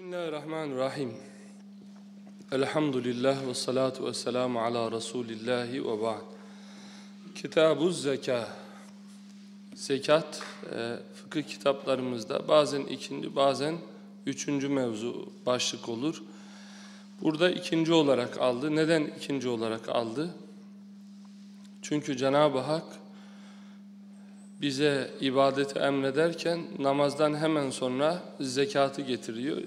Bismillahirrahmanirrahim. Elhamdülillah ve salatu ve selamu ala Resulillahi ve ba'd. Kitabuz zeka. Zekat, e, fıkıh kitaplarımızda bazen ikinci, bazen üçüncü mevzu başlık olur. Burada ikinci olarak aldı. Neden ikinci olarak aldı? Çünkü Cenab-ı Hak bize ibadeti emrederken namazdan hemen sonra zekatı getiriyor.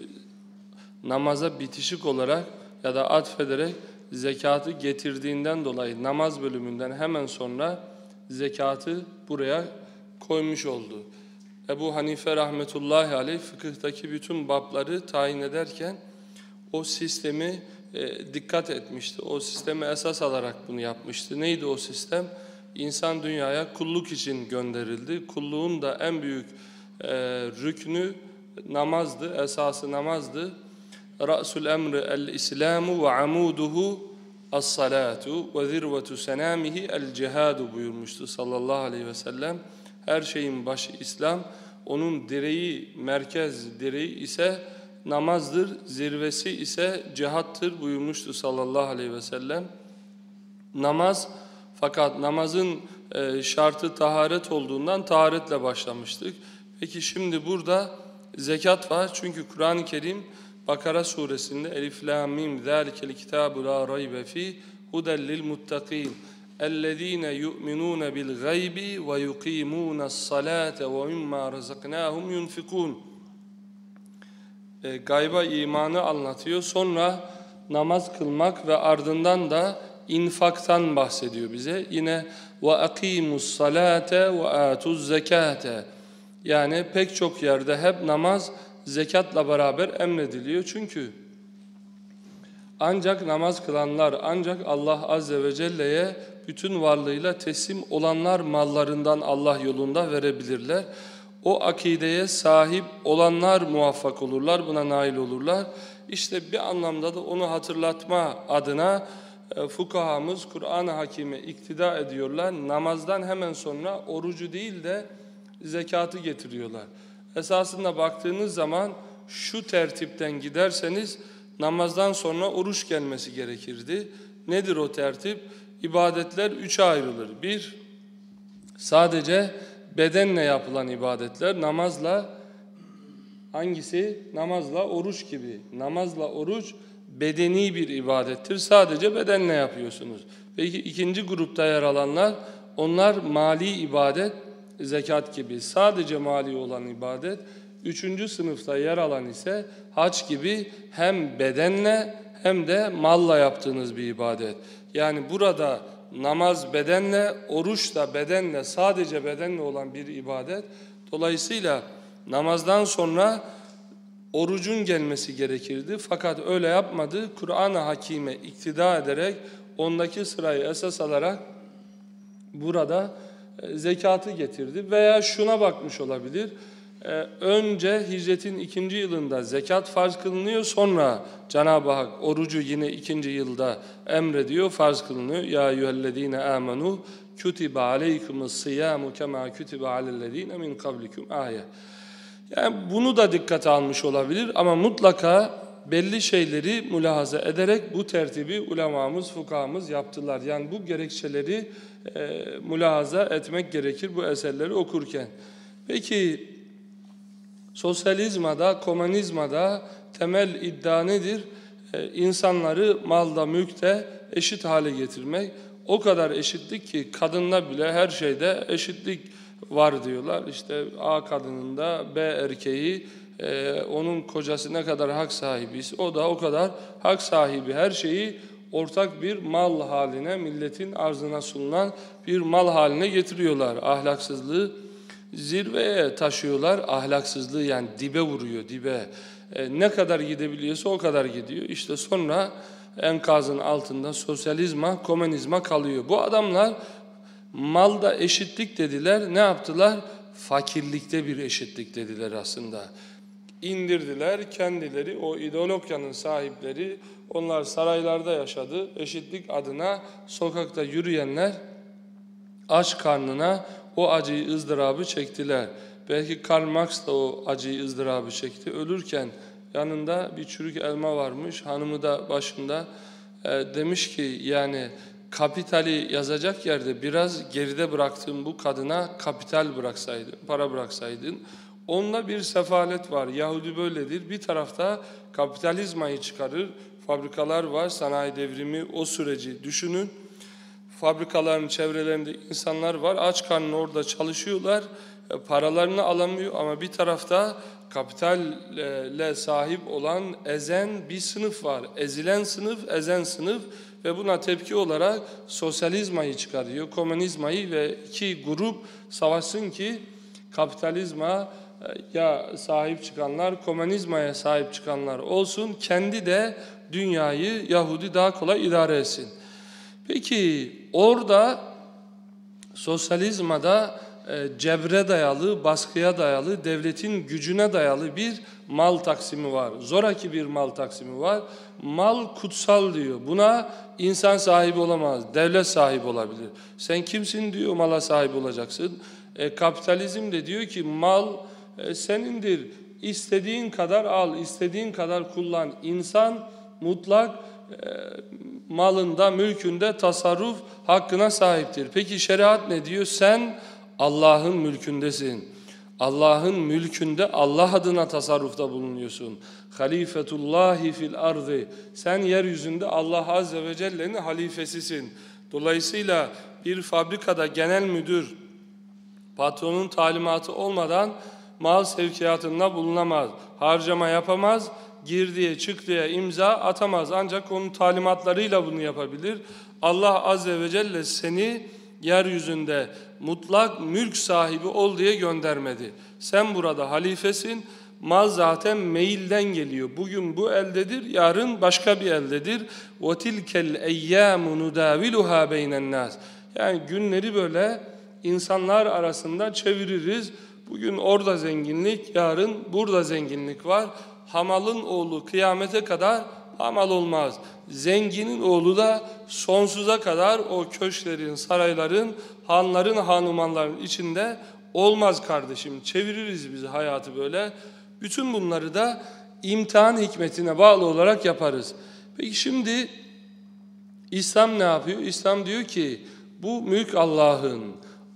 Namaza bitişik olarak ya da atfederek zekatı getirdiğinden dolayı namaz bölümünden hemen sonra zekatı buraya koymuş oldu. Ebu Hanife rahmetullahi aleyh fıkıhtaki bütün babları tayin ederken o sistemi e, dikkat etmişti. O sistemi esas alarak bunu yapmıştı. Neydi o sistem? İnsan dünyaya kulluk için gönderildi. Kulluğun da en büyük e, rüknü namazdı, esası namazdı. Emri el-islamu ve amuduhu as-salatu ve zirvetu senamihi el-cihadu buyurmuştu sallallahu aleyhi ve sellem. Her şeyin başı İslam, onun direği, merkez direği ise namazdır, zirvesi ise cihattır buyurmuştu sallallahu aleyhi ve sellem. Namaz, fakat namazın e, şartı taharet olduğundan taharetle başlamıştık. Peki şimdi burada zekat var çünkü Kur'an-ı Kerim Bakara suresinde Elif la mim zalikel kitabu la raybe fi huden lil muttaqin ellezine yu'minun bil gaybi ve yuqimunas salate ve mimma razaknahum yunfikun e, gayba imanı anlatıyor. Sonra namaz kılmak ve ardından da infaktan bahsediyor bize. Yine ve akimus salate ve atuz zekate. Yani pek çok yerde hep namaz zekatla beraber emrediliyor. Çünkü ancak namaz kılanlar, ancak Allah Azze ve Celle'ye bütün varlığıyla teslim olanlar mallarından Allah yolunda verebilirler. O akideye sahip olanlar muvaffak olurlar, buna nail olurlar. İşte bir anlamda da onu hatırlatma adına e, fukahamız Kur'an-ı Hakim'e iktida ediyorlar. Namazdan hemen sonra orucu değil de zekatı getiriyorlar. Esasında baktığınız zaman şu tertipten giderseniz namazdan sonra oruç gelmesi gerekirdi. Nedir o tertip? İbadetler üçe ayrılır. Bir, sadece bedenle yapılan ibadetler namazla hangisi? Namazla oruç gibi. Namazla oruç bedeni bir ibadettir. Sadece bedenle yapıyorsunuz. Peki ikinci grupta yer alanlar onlar mali ibadet, zekat gibi sadece mali olan ibadet. Üçüncü sınıfta yer alan ise hac gibi hem bedenle hem de malla yaptığınız bir ibadet. Yani burada namaz bedenle, oruç da bedenle, sadece bedenle olan bir ibadet. Dolayısıyla namazdan sonra orucun gelmesi gerekirdi. Fakat öyle yapmadı. Kur'an-ı Hakim'e iktida ederek ondaki sırayı esas alarak burada zekatı getirdi. Veya şuna bakmış olabilir. E, önce hicretin ikinci yılında zekat farz kılınıyor. Sonra Cenab-ı Hak orucu yine ikinci yılda emrediyor, farz kılınıyor. Ya eyyühellezine amenu kutibe aleykumus siyamu kema kutibe alellezine min kablikum ayet. Yani bunu da dikkate almış olabilir ama mutlaka belli şeyleri mülahaza ederek bu tertibi ulemamız, fukahamız yaptılar. Yani bu gerekçeleri e, mülahaza etmek gerekir bu eserleri okurken. Peki sosyalizmada, komünizmada temel iddia nedir? E, insanları malda, mülkte eşit hale getirmek. O kadar eşitlik ki kadınla bile her şeyde eşitlik var diyorlar. İşte A kadınında B erkeği e, onun kocası ne kadar hak sahibiyse o da o kadar hak sahibi. Her şeyi ortak bir mal haline, milletin arzına sunulan bir mal haline getiriyorlar. Ahlaksızlığı zirveye taşıyorlar. Ahlaksızlığı yani dibe vuruyor, dibe. E, ne kadar gidebiliyorsa o kadar gidiyor. İşte sonra enkazın altında sosyalizma, komünizma kalıyor. Bu adamlar malda eşitlik dediler. Ne yaptılar? Fakirlikte bir eşitlik dediler aslında. İndirdiler kendileri, o ideologyanın sahipleri, onlar saraylarda yaşadı. Eşitlik adına sokakta yürüyenler aç karnına o acıyı ızdırabı çektiler. Belki Karl Marx da o acıyı ızdırabı çekti. Ölürken Yanında bir çürük elma varmış. Hanımı da başında e, demiş ki yani kapitali yazacak yerde biraz geride bıraktığın bu kadına kapital bıraksaydın, para bıraksaydın. Onda bir sefalet var. Yahudi böyledir. Bir tarafta kapitalizmayı çıkarır. Fabrikalar var, sanayi devrimi, o süreci düşünün. Fabrikaların çevrelerinde insanlar var. Aç karnına orada çalışıyorlar. E, paralarını alamıyor ama bir tarafta kapitalle sahip olan ezen bir sınıf var. Ezilen sınıf, ezen sınıf ve buna tepki olarak sosyalizmayı çıkarıyor, komünizmayı ve iki grup savaşsın ki kapitalizma ya sahip çıkanlar, komünizmaya sahip çıkanlar olsun, kendi de dünyayı Yahudi daha kolay idare etsin. Peki orada sosyalizmada e, cebre dayalı, baskıya dayalı, devletin gücüne dayalı bir mal taksimi var. Zoraki bir mal taksimi var. Mal kutsal diyor. Buna insan sahibi olamaz, devlet sahibi olabilir. Sen kimsin diyor, mala sahip olacaksın. E, kapitalizm de diyor ki mal e, senindir. İstediğin kadar al, istediğin kadar kullan. İnsan mutlak e, malında, mülkünde tasarruf hakkına sahiptir. Peki şeriat ne diyor? Sen Allah'ın mülkündesin. Allah'ın mülkünde Allah adına tasarrufta bulunuyorsun. Halifetullahi fil ardı. Sen yeryüzünde Allah Azze ve Celle'nin halifesisin. Dolayısıyla bir fabrikada genel müdür patronun talimatı olmadan mal sevkiyatında bulunamaz. Harcama yapamaz, girdiye çıktıya imza atamaz. Ancak onun talimatlarıyla bunu yapabilir. Allah Azze ve Celle seni yeryüzünde mutlak mülk sahibi ol diye göndermedi. Sen burada halifesin. Mal zaten meyilden geliyor. Bugün bu eldedir, yarın başka bir eldedir. وَتِلْكَ الْاَيَّامُ نُدَاوِلُهَا بَيْنَ النَّاسِ Yani günleri böyle insanlar arasında çeviririz. Bugün orada zenginlik, yarın burada zenginlik var. Hamalın oğlu kıyamete kadar hamal olmaz. Zenginin oğlu da sonsuza kadar o köşklerin, sarayların, hanların, hanumanların içinde olmaz kardeşim. Çeviririz biz hayatı böyle. Bütün bunları da imtihan hikmetine bağlı olarak yaparız. Peki şimdi İslam ne yapıyor? İslam diyor ki bu mülk Allah'ın.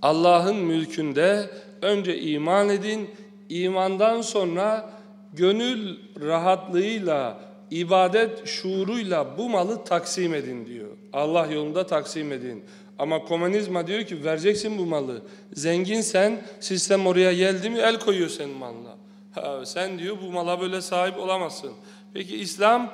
Allah'ın mülkünde önce iman edin. İmandan sonra gönül rahatlığıyla, ibadet şuuruyla bu malı taksim edin diyor. Allah yolunda taksim edin. Ama komünizma diyor ki vereceksin bu malı. Zenginsen sistem oraya geldi mi el koyuyor senin malına. Ha, sen diyor bu mala böyle sahip olamazsın. Peki İslam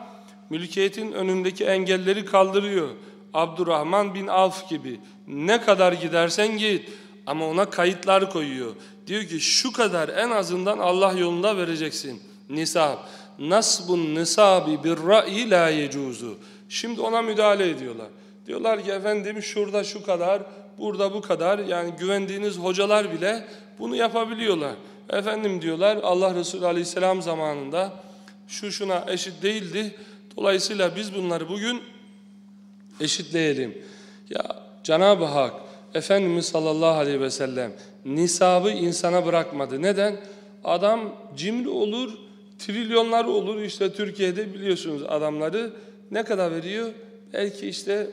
mülkiyetin önündeki engelleri kaldırıyor. Abdurrahman bin Avf gibi. Ne kadar gidersen git ama ona kayıtlar koyuyor. Diyor ki şu kadar en azından Allah yolunda vereceksin. Nisab. Nasbun nisabi bir ra'i la yecuzu. Şimdi ona müdahale ediyorlar. Diyorlar ki efendim şurada şu kadar, burada bu kadar. Yani güvendiğiniz hocalar bile bunu yapabiliyorlar. Efendim diyorlar Allah Resulü Aleyhisselam zamanında şu şuna eşit değildi. Dolayısıyla biz bunları bugün eşitleyelim. Ya Cenab-ı Hak Efendimiz sallallahu aleyhi ve sellem nisabı insana bırakmadı. Neden? Adam cimri olur, trilyonlar olur. İşte Türkiye'de biliyorsunuz adamları ne kadar veriyor? Belki işte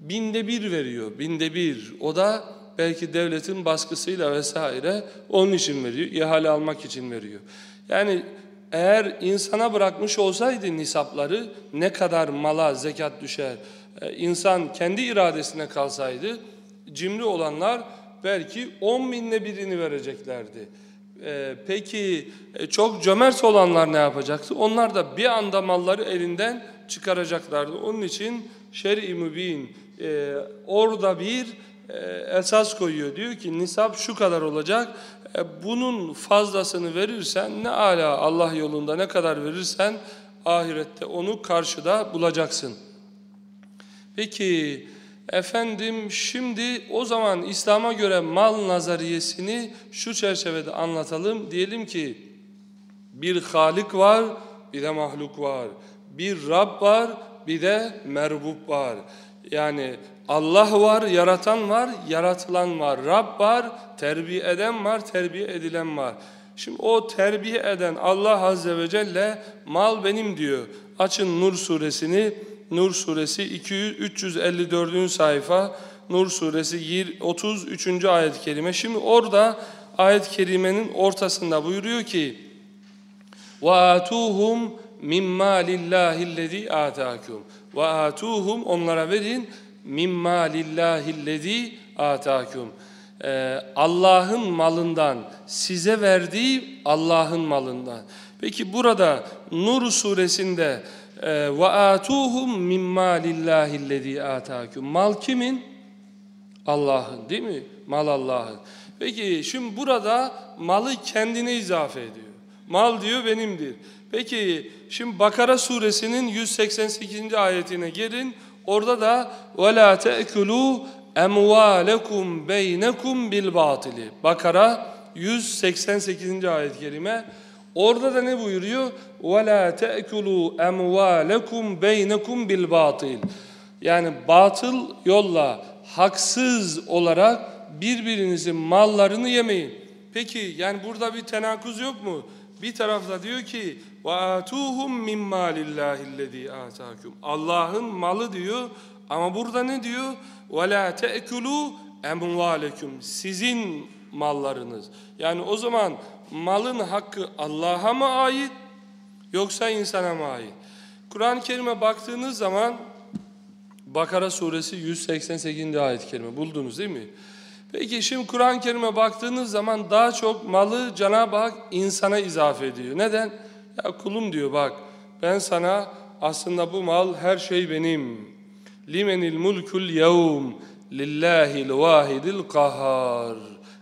binde bir veriyor, binde bir. O da belki devletin baskısıyla vesaire onun için veriyor, ihale almak için veriyor. Yani eğer insana bırakmış olsaydı nisapları ne kadar mala zekat düşer, ee, insan kendi iradesine kalsaydı cimri olanlar belki on binde birini vereceklerdi. Ee, peki e, çok cömert olanlar ne yapacaktı? Onlar da bir anda malları elinden çıkaracaklardı. Onun için şer-i mübin e, orada bir e, esas koyuyor. Diyor ki nisap şu kadar olacak. E, bunun fazlasını verirsen ne ala Allah yolunda ne kadar verirsen ahirette onu karşıda bulacaksın. Peki efendim şimdi o zaman İslam'a göre mal nazariyesini şu çerçevede anlatalım. Diyelim ki bir Halik var bir de mahluk var. Bir Rab var bir de merbub var. Yani Allah var, yaratan var, yaratılan var. Rab var, terbiye eden var, terbiye edilen var. Şimdi o terbiye eden Allah Azze ve Celle mal benim diyor. Açın Nur suresini. Nur suresi 200, 354. sayfa. Nur suresi 33. ayet-i kerime. Şimdi orada ayet-i kerimenin ortasında buyuruyor ki وَآتُوهُمْ مِمَّا لِلّٰهِ الَّذ۪ي آتَاكُمْ وَآتُوهُمْ Onlara verin مِمَّا لِلّٰهِ الَّذ۪ي آتَاكُمْ Allah'ın malından, size verdiği Allah'ın malından. Peki burada Nur suresinde وَآتُوهُمْ مِمَّا لِلّٰهِ الَّذ۪ي آتَاكُمْ Mal kimin? Allah'ın değil mi? Mal Allah'ın. Peki şimdi burada malı kendine izafe ediyor. Mal diyor benimdir. Peki şimdi Bakara suresinin 188. ayetine gelin. Orada da وَلَا تَأْكُلُوا اَمْوَالَكُمْ بَيْنَكُمْ بِالْبَاطِلِ Bakara 188. ayet-i kerime. Orada da ne buyuruyor? وَلَا تَأْكُلُوا اَمْوَالَكُمْ بَيْنَكُمْ بِالْبَاطِلِ Yani batıl yolla, haksız olarak birbirinizin mallarını yemeyin. Peki yani burada bir tenakuz yok mu? Bir tarafta diyor ki وَآتُوهُمْ مِنْ مَالِ اللّٰهِ الَّذ۪ي آتَاكُمْ Allah'ın malı diyor ama burada ne diyor? وَلَا تَأْكُلُوا اَمْوَالَكُمْ Sizin mallarınız. Yani o zaman malın hakkı Allah'a mı ait yoksa insana mı ait? Kur'an-ı Kerim'e baktığınız zaman Bakara suresi 188. ayet-i kerime buldunuz değil mi? Peki şimdi Kur'an-ı Kerim'e baktığınız zaman daha çok malı Cenab-ı Hak insana izafe ediyor. Neden? Ya kulum diyor bak ben sana aslında bu mal her şey benim. Limenil mulkul yevm lillahil vahidil kahhar.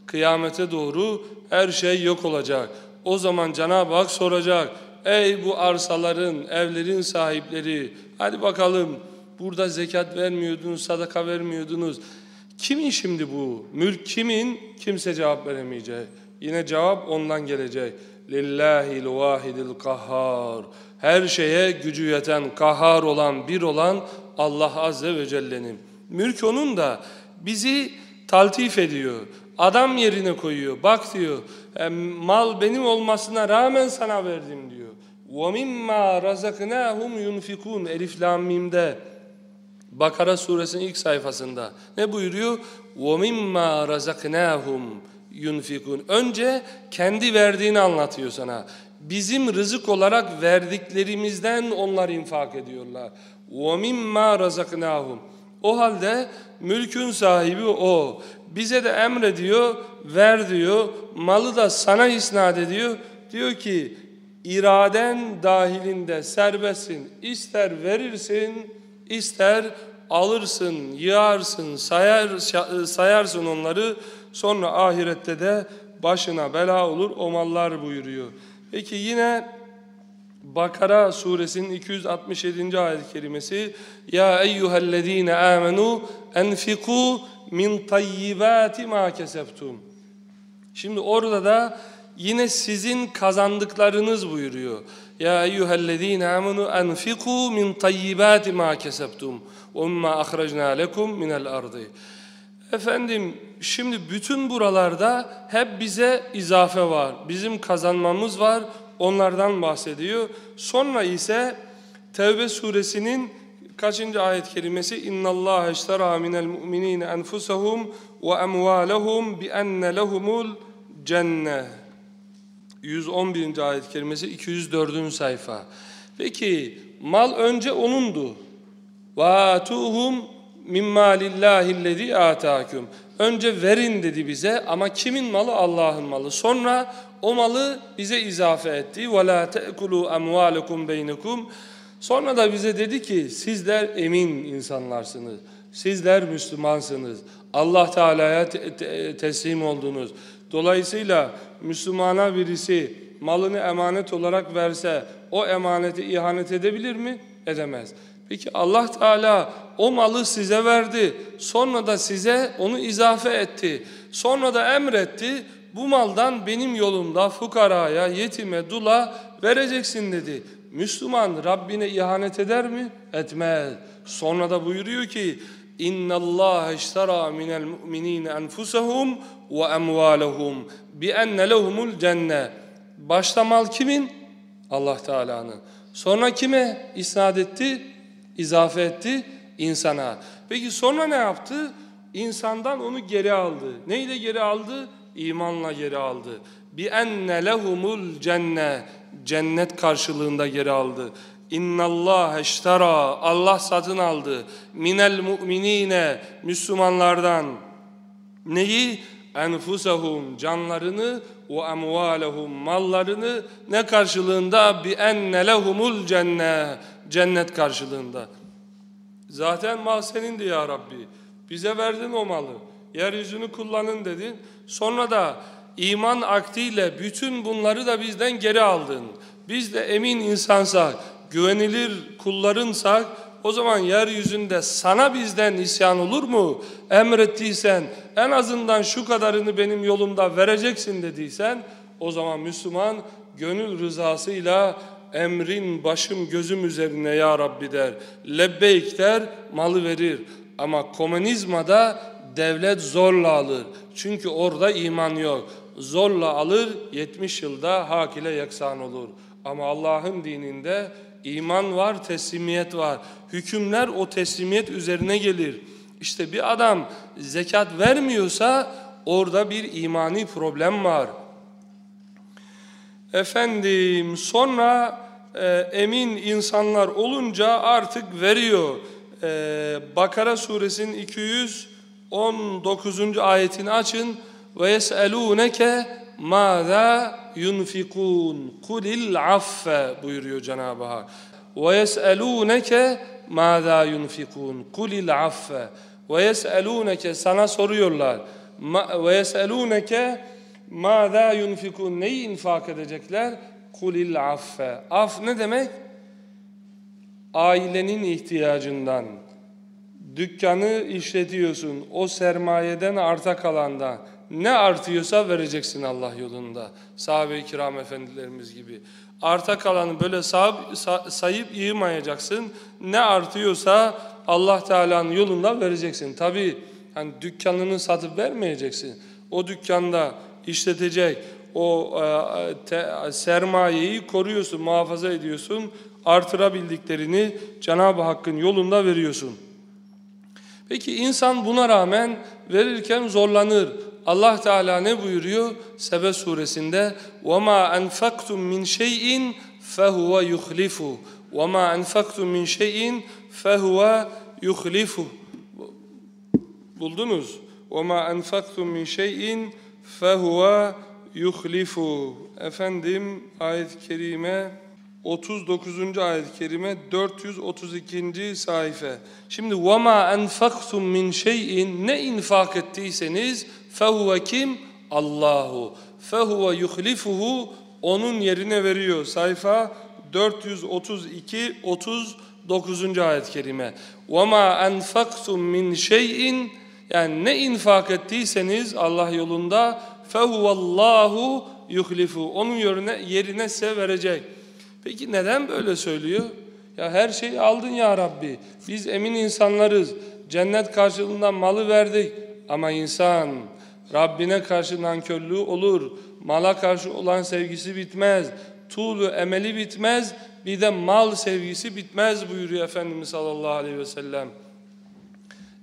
Kıyamete doğru her şey yok olacak. O zaman Cenab-ı Hak soracak. Ey bu arsaların, evlerin sahipleri hadi bakalım burada zekat vermiyordunuz, sadaka vermiyordunuz. Kimin şimdi bu? Mülk kimin? Kimse cevap veremeyecek. Yine cevap ondan gelecek. Lillahil vahidil kahhar. Her şeye gücü yeten, kahhar olan, bir olan Allah Azze ve Celle'nin. Mülk onun da bizi taltif ediyor adam yerine koyuyor. Bak diyor e, mal benim olmasına rağmen sana verdim diyor. وَمِمَّا رَزَقْنَاهُمْ يُنْفِكُونَ Elif Lam Mim'de Bakara suresinin ilk sayfasında ne buyuruyor? وَمِمَّا رَزَقْنَاهُمْ يُنْفِكُونَ Önce kendi verdiğini anlatıyor sana. Bizim rızık olarak verdiklerimizden onlar infak ediyorlar. وَمِمَّا رَزَقْنَاهُمْ O halde mülkün sahibi o. Bize de emrediyor, ver diyor. Malı da sana isnat ediyor. Diyor ki iraden dahilinde serbestsin. İster verirsin, ister alırsın, yığarsın, sayar, sayarsın onları. Sonra ahirette de başına bela olur o mallar buyuruyor. Peki yine Bakara suresinin 267. ayet-i kerimesi Ya eyyühellezine amenu enfiku min tayyibati ma kesebtum. Şimdi orada da yine sizin kazandıklarınız buyuruyor. Ya eyyühellezine amenu enfiku min tayyibati ma kesebtum ve mimma ahrajna lekum minel ardı. Efendim şimdi bütün buralarda hep bize izafe var. Bizim kazanmamız var. Onlardan bahsediyor. Sonra ise Tevbe suresinin kaçıncı ayet kelimesi? İnna Allah iştara minel mu'minine enfusahum ve emvalahum bi enne lehumul cenne. 111. ayet kelimesi 204. sayfa. Peki mal önce onundu. وَاتُوهُمْ مِمَّا لِلّٰهِ الَّذ۪ي آتَاكُمْ Önce verin dedi bize ama kimin malı? Allah'ın malı. Sonra o malı bize izafe etti. وَلَا تَأْكُلُوا أَمْوَالَكُمْ بَيْنَكُمْ Sonra da bize dedi ki sizler emin insanlarsınız. Sizler Müslümansınız. Allah Teala'ya te te teslim oldunuz. Dolayısıyla Müslümana birisi malını emanet olarak verse o emaneti ihanet edebilir mi? Edemez. Peki Allah Teala o malı size verdi. Sonra da size onu izafe etti. Sonra da emretti. Bu maldan benim yolumda fukaraya, yetime, dula vereceksin dedi. Müslüman Rabbine ihanet eder mi? Etmez. Sonra da buyuruyor ki iştara minel mu'minine enfusahum ve emvalahum bi enne lehumul cennet. Başta mal kimin? Allah Teala'nın. Sonra kime isnat etti? İzafe etti? insana. Peki sonra ne yaptı? İnsandan onu geri aldı. Neyle geri aldı? İmanla geri aldı. Bi enne lehumul cenne. Cennet karşılığında geri aldı. İnnallâhe iştara. Allah satın aldı. Minel mu'minine. Müslümanlardan. Neyi? Enfusahum. Canlarını ve emvalehum. Mallarını ne karşılığında? Bi enne lehumul cenne. Cennet karşılığında. Zaten mal senindi ya Rabbi. Bize verdin o malı. Yeryüzünü kullanın dedin. Sonra da iman aktiyle bütün bunları da bizden geri aldın. Biz de emin insansak, güvenilir kullarınsak o zaman yeryüzünde sana bizden isyan olur mu? Emrettiysen en azından şu kadarını benim yolumda vereceksin dediysen o zaman Müslüman gönül rızasıyla emrin başım gözüm üzerine ya Rabbi der. Lebbeyk der malı verir. Ama komünizmada devlet zorla alır. Çünkü orada iman yok. Zorla alır 70 yılda hak ile yeksan olur. Ama Allah'ın dininde iman var, teslimiyet var. Hükümler o teslimiyet üzerine gelir. İşte bir adam zekat vermiyorsa orada bir imani problem var. Efendim sonra e, emin insanlar olunca artık veriyor. E, Bakara suresinin 219. ayetini açın. Ve yeselûneke mâzâ yunfikûn kulil affe buyuruyor Cenab-ı Hak. Ve yeselûneke mâzâ yunfikûn kulil affe. Ve yeselûneke sana soruyorlar. Ve yeselûneke mâzâ yunfikûn neyi infak edecekler? kulil affe. Af ne demek? Ailenin ihtiyacından. Dükkanı işletiyorsun. O sermayeden arta kalandan. Ne artıyorsa vereceksin Allah yolunda. Sahabe-i kiram efendilerimiz gibi. Arta kalanı böyle sayıp yığmayacaksın. Ne artıyorsa Allah Teala'nın yolunda vereceksin. Tabi hani dükkanını satıp vermeyeceksin. O dükkanda işletecek, o e, te, sermayeyi koruyorsun, muhafaza ediyorsun. Artırabildiklerini Cenab-ı Hakk'ın yolunda veriyorsun. Peki insan buna rağmen verirken zorlanır. Allah Teala ne buyuruyor? Sebe suresinde وَمَا أَنْفَقْتُمْ مِنْ شَيْءٍ فَهُوَ يُخْلِفُ وَمَا أَنْفَقْتُمْ مِنْ شَيْءٍ فَهُوَ يُخْلِفُ Buldunuz. وَمَا أَنْفَقْتُمْ مِنْ شَيْءٍ فَهُوَ yuhlifu. Efendim ayet-i kerime 39. ayet-i kerime 432. sayfa. Şimdi وَمَا أَنْفَقْتُمْ مِنْ şeyin Ne infak ettiyseniz fehuve kim? Allahu. Fehuve yuhlifuhu onun yerine veriyor. Sayfa 432 39. ayet-i kerime. Ve ma enfaktum min şey'in yani ne infak ettiyseniz Allah yolunda fehuvallahu yuhlifu. Onun yerine yerine size verecek. Peki neden böyle söylüyor? Ya her şeyi aldın ya Rabbi. Biz emin insanlarız. Cennet karşılığında malı verdik. Ama insan Rabbine karşı nankörlüğü olur. Mala karşı olan sevgisi bitmez. Tuğlu emeli bitmez. Bir de mal sevgisi bitmez buyuruyor Efendimiz sallallahu aleyhi ve sellem.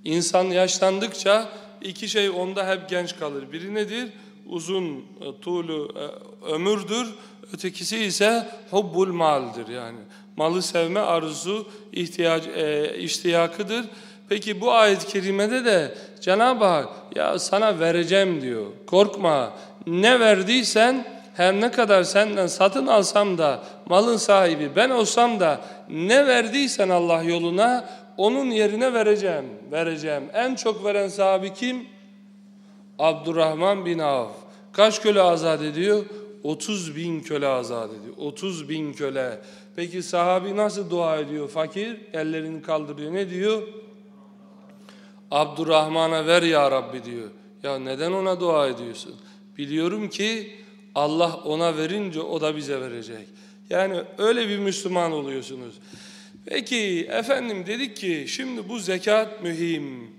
İnsan yaşlandıkça iki şey onda hep genç kalır. Biri nedir? uzun e, tuğlu e, ömürdür. Ötekisi ise hubbul maldır yani. Malı sevme arzu ihtiyaç e, iştiyakıdır. Peki bu ayet-i kerimede de Cenab-ı Hak ya sana vereceğim diyor. Korkma. Ne verdiysen her ne kadar senden satın alsam da malın sahibi ben olsam da ne verdiysen Allah yoluna onun yerine vereceğim. Vereceğim. En çok veren sahibi kim? Abdurrahman bin Avf. Kaç köle azat ediyor? 30 bin köle azat ediyor. 30 bin köle. Peki sahabi nasıl dua ediyor? Fakir ellerini kaldırıyor. Ne diyor? Abdurrahman'a ver ya Rabbi diyor. Ya neden ona dua ediyorsun? Biliyorum ki Allah ona verince o da bize verecek. Yani öyle bir Müslüman oluyorsunuz. Peki efendim dedik ki şimdi bu zekat mühim.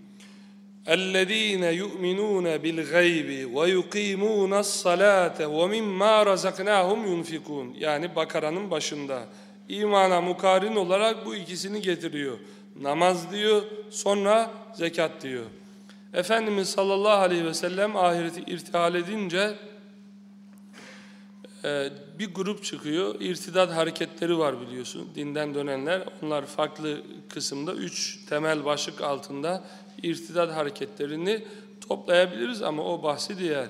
اَلَّذ۪ينَ يُؤْمِنُونَ بِالْغَيْبِ وَيُقِيمُونَ الصَّلَاةَ وَمِمَّا رَزَقْنَاهُمْ يُنْفِقُونَ Yani Bakara'nın başında. İmana mukarin olarak bu ikisini getiriyor. Namaz diyor, sonra zekat diyor. Efendimiz sallallahu aleyhi ve sellem ahireti irtihal edince e, bir grup çıkıyor. İrtidat hareketleri var biliyorsun. Dinden dönenler. Onlar farklı kısımda üç temel başlık altında irtidat hareketlerini toplayabiliriz ama o bahsi diğer.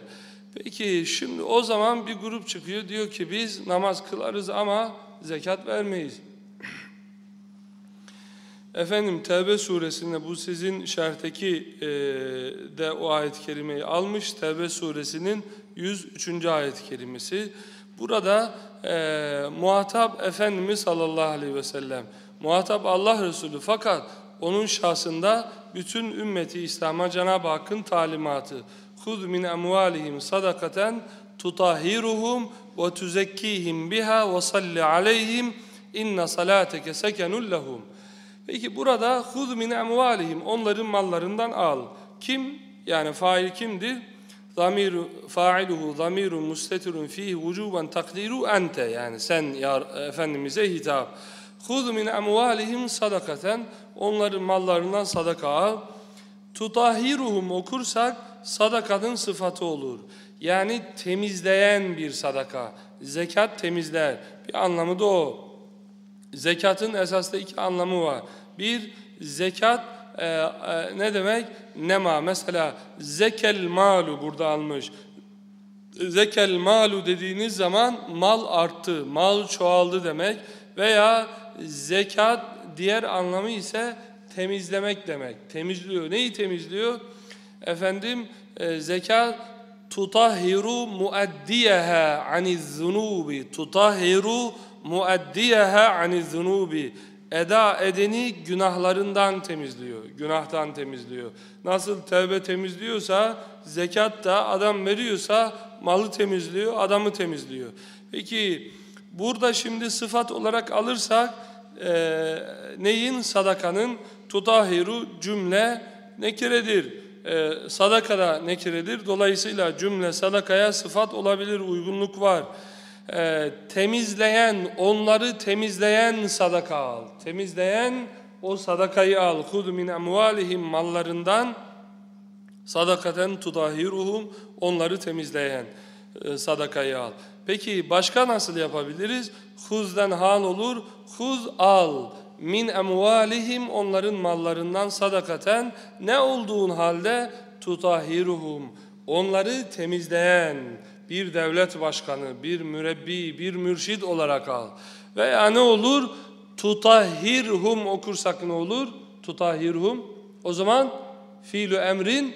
Peki şimdi o zaman bir grup çıkıyor diyor ki biz namaz kılarız ama zekat vermeyiz. Efendim Tevbe suresinde bu sizin şerhteki e, de o ayet-i kerimeyi almış. Tevbe suresinin 103. ayet-i kerimesi. Burada e, muhatap Efendimiz sallallahu aleyhi ve sellem. Muhatap Allah Resulü fakat onun şahsında bütün ümmeti İslam'a Cenab-ı Hakk'ın talimatı. خُذْ مِنْ اَمْوَالِهِمْ صَدَقَةً تُطَهِّرُهُمْ وَتُزَكِّيهِمْ بِهَا وَصَلِّ عَلَيْهِمْ اِنَّ صَلَاتَكَ سَكَنٌ لَهُمْ Peki burada hud min emvalihim onların mallarından al. Kim yani fail kimdir? Zamiru failuhu zamirun mustetirun fihi vucuben takdiru ente yani sen ya efendimize hitap. Hud min emvalihim sadakaten onların mallarından sadaka al. Tutahiruhum okursak sadakanın sıfatı olur. Yani temizleyen bir sadaka. Zekat temizler. Bir anlamı da o. Zekatın esasında iki anlamı var. Bir, zekat e, e, ne demek? Nema. Mesela zekel malu burada almış. Zekel malu dediğiniz zaman mal arttı, mal çoğaldı demek. Veya zekat diğer anlamı ise temizlemek demek. Temizliyor. Neyi temizliyor? Efendim e, zekat tutahhiru muaddiyeha aniz zunubi. Tutahhiru muaddiyeha aniz zunubi eda edeni günahlarından temizliyor, günahtan temizliyor. Nasıl tevbe temizliyorsa, zekat da adam veriyorsa malı temizliyor, adamı temizliyor. Peki burada şimdi sıfat olarak alırsak e, neyin? Sadakanın tutahiru cümle nekiredir. E, sadakada nekiredir. Dolayısıyla cümle sadakaya sıfat olabilir, uygunluk var e, temizleyen, onları temizleyen sadaka al. Temizleyen o sadakayı al. Hud min emvalihim mallarından sadakaten tudahiruhum onları temizleyen e, sadakayı al. Peki başka nasıl yapabiliriz? Huzden hal olur. Huz al min emvalihim onların mallarından sadakaten ne olduğun halde tutahiruhum onları temizleyen bir devlet başkanı, bir mürebbi, bir mürşid olarak al. Veya ne olur? Tutahhirhum okursak ne olur? Tutahhirhum. O zaman fiilü emrin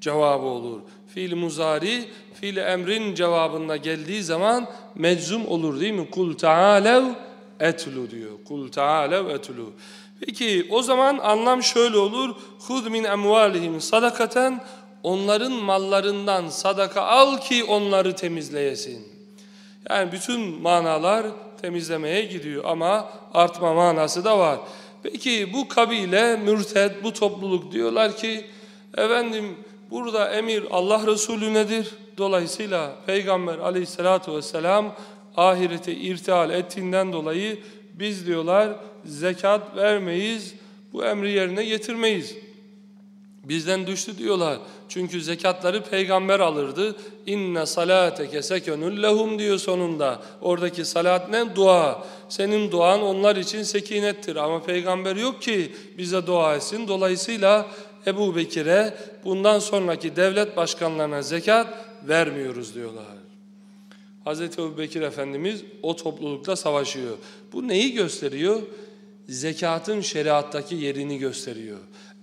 cevabı olur. Fiil muzari, fiil emrin cevabında geldiği zaman meczum olur değil mi? Kul taalev etlu diyor. Kul taalev etlu. Peki o zaman anlam şöyle olur. Hud min emvalihim sadakaten onların mallarından sadaka al ki onları temizleyesin. Yani bütün manalar temizlemeye gidiyor ama artma manası da var. Peki bu kabile, mürted, bu topluluk diyorlar ki efendim burada emir Allah Resulü nedir? Dolayısıyla Peygamber aleyhissalatu vesselam ahirete irtihal ettiğinden dolayı biz diyorlar zekat vermeyiz, bu emri yerine getirmeyiz. Bizden düştü diyorlar. Çünkü zekatları peygamber alırdı. İnne salateke sekenun lehum diyor sonunda. Oradaki salat ne? Dua. Senin duan onlar için sekinettir. Ama peygamber yok ki bize dua etsin. Dolayısıyla Ebu Bekir'e bundan sonraki devlet başkanlarına zekat vermiyoruz diyorlar. Hazreti Ebu Bekir Efendimiz o toplulukla savaşıyor. Bu neyi gösteriyor? Zekatın şeriattaki yerini gösteriyor.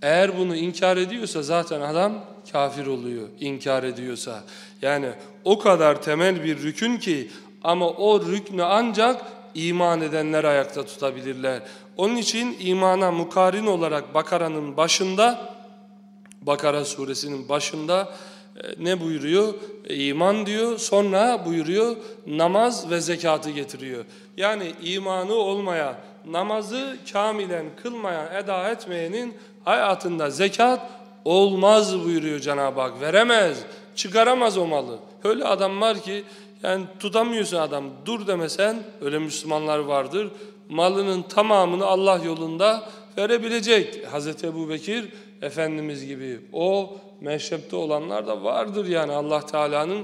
Eğer bunu inkar ediyorsa zaten adam kafir oluyor inkar ediyorsa. Yani o kadar temel bir rükün ki ama o rüknü ancak iman edenler ayakta tutabilirler. Onun için imana mukarin olarak Bakara'nın başında Bakara suresinin başında e, ne buyuruyor? E, iman diyor. Sonra buyuruyor namaz ve zekatı getiriyor. Yani imanı olmayan, namazı kamilen kılmayan, eda etmeyenin hayatında zekat Olmaz buyuruyor Cenab-ı Hak. Veremez. Çıkaramaz o malı. Öyle adam var ki yani tutamıyorsun adam. Dur demesen öyle Müslümanlar vardır. Malının tamamını Allah yolunda verebilecek. Hazreti Ebu Bekir Efendimiz gibi o meşrepte olanlar da vardır yani Allah Teala'nın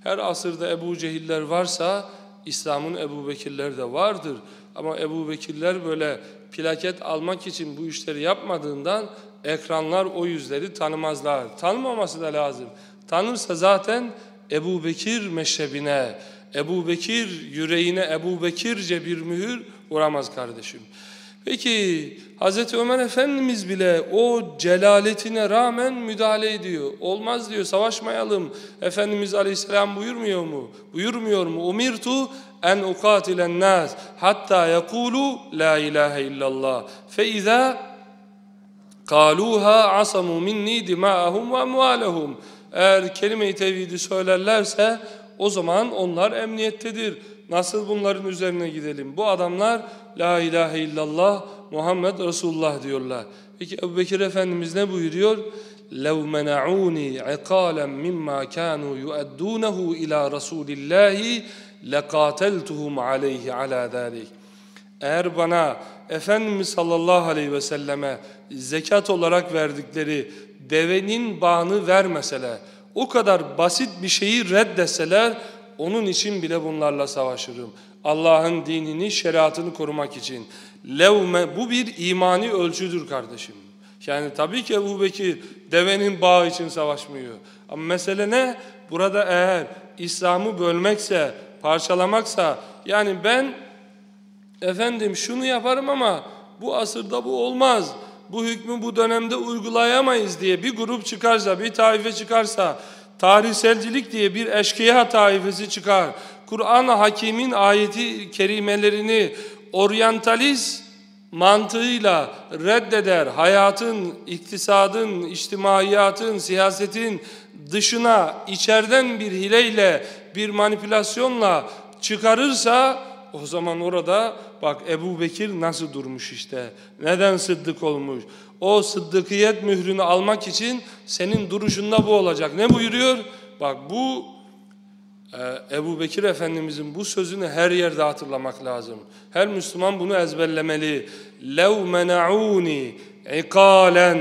her asırda Ebu Cehiller varsa İslam'ın Ebu Bekirler de vardır. Ama Ebu Bekirler böyle plaket almak için bu işleri yapmadığından ekranlar o yüzleri tanımazlar. Tanımaması da lazım. Tanırsa zaten Ebu Bekir meşrebine, Ebu Bekir yüreğine Ebu Bekirce bir mühür vuramaz kardeşim. Peki Hz. Ömer Efendimiz bile o celaletine rağmen müdahale ediyor. Olmaz diyor savaşmayalım. Efendimiz Aleyhisselam buyurmuyor mu? Buyurmuyor mu? Umirtu en ukatilen nas hatta yekulu la ilahe illallah. Fe izâ قَالُوهَا عَصَمُوا مِنِّي دِمَاءَهُمْ وَاَمْوَالَهُمْ Eğer kelime-i tevhidi söylerlerse o zaman onlar emniyettedir. Nasıl bunların üzerine gidelim? Bu adamlar La ilahe illallah Muhammed Resulullah diyorlar. Peki Ebu Bekir Efendimiz ne buyuruyor? لَوْ مَنَعُونِي عِقَالًا مِمَّا كَانُوا يُؤَدُّونَهُ إِلَى رَسُولِ اللّٰهِ لَقَاتَلْتُهُمْ عَلَيْهِ عَلَى ذَٰلِكِ Eğer bana Efendimiz sallallahu aleyhi ve selleme zekat olarak verdikleri devenin bağını vermeseler, o kadar basit bir şeyi reddeseler, onun için bile bunlarla savaşırım. Allah'ın dinini, şeriatını korumak için. Levme, bu bir imani ölçüdür kardeşim. Yani tabii ki Ebu Bekir devenin bağı için savaşmıyor. Ama mesele ne? Burada eğer İslam'ı bölmekse, parçalamaksa, yani ben efendim şunu yaparım ama bu asırda bu olmaz. Bu hükmü bu dönemde uygulayamayız diye bir grup çıkarsa, bir taife çıkarsa, tarihselcilik diye bir eşkıya taifesi çıkar. Kur'an-ı Hakim'in ayeti kerimelerini oryantalist mantığıyla reddeder. Hayatın, iktisadın, içtimaiyatın, siyasetin dışına içeriden bir hileyle, bir manipülasyonla çıkarırsa o zaman orada bak Ebu Bekir nasıl durmuş işte. Neden sıddık olmuş? O sıddıkiyet mührünü almak için senin duruşunda bu olacak. Ne buyuruyor? Bak bu e, Ebu Bekir Efendimizin bu sözünü her yerde hatırlamak lazım. Her Müslüman bunu ezberlemeli. لَوْ مَنَعُونِ عِقَالًا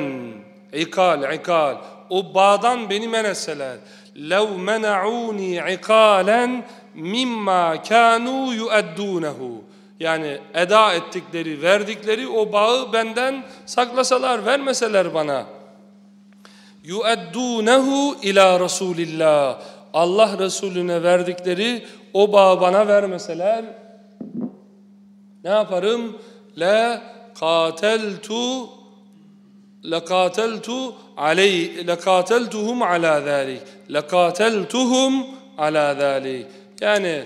İkal, ikal. O bağdan beni men etseler. لَوْ مَنَعُونِ عِقَالًا mimma kanu yuaddunehu yani eda ettikleri, verdikleri o bağı benden saklasalar, vermeseler bana. Yuaddunehu ila Rasulillah. Allah Resulüne verdikleri o bağı bana vermeseler ne yaparım? La qateltu la qateltuhum ala zalik. La qateltuhum ala zalik. Yani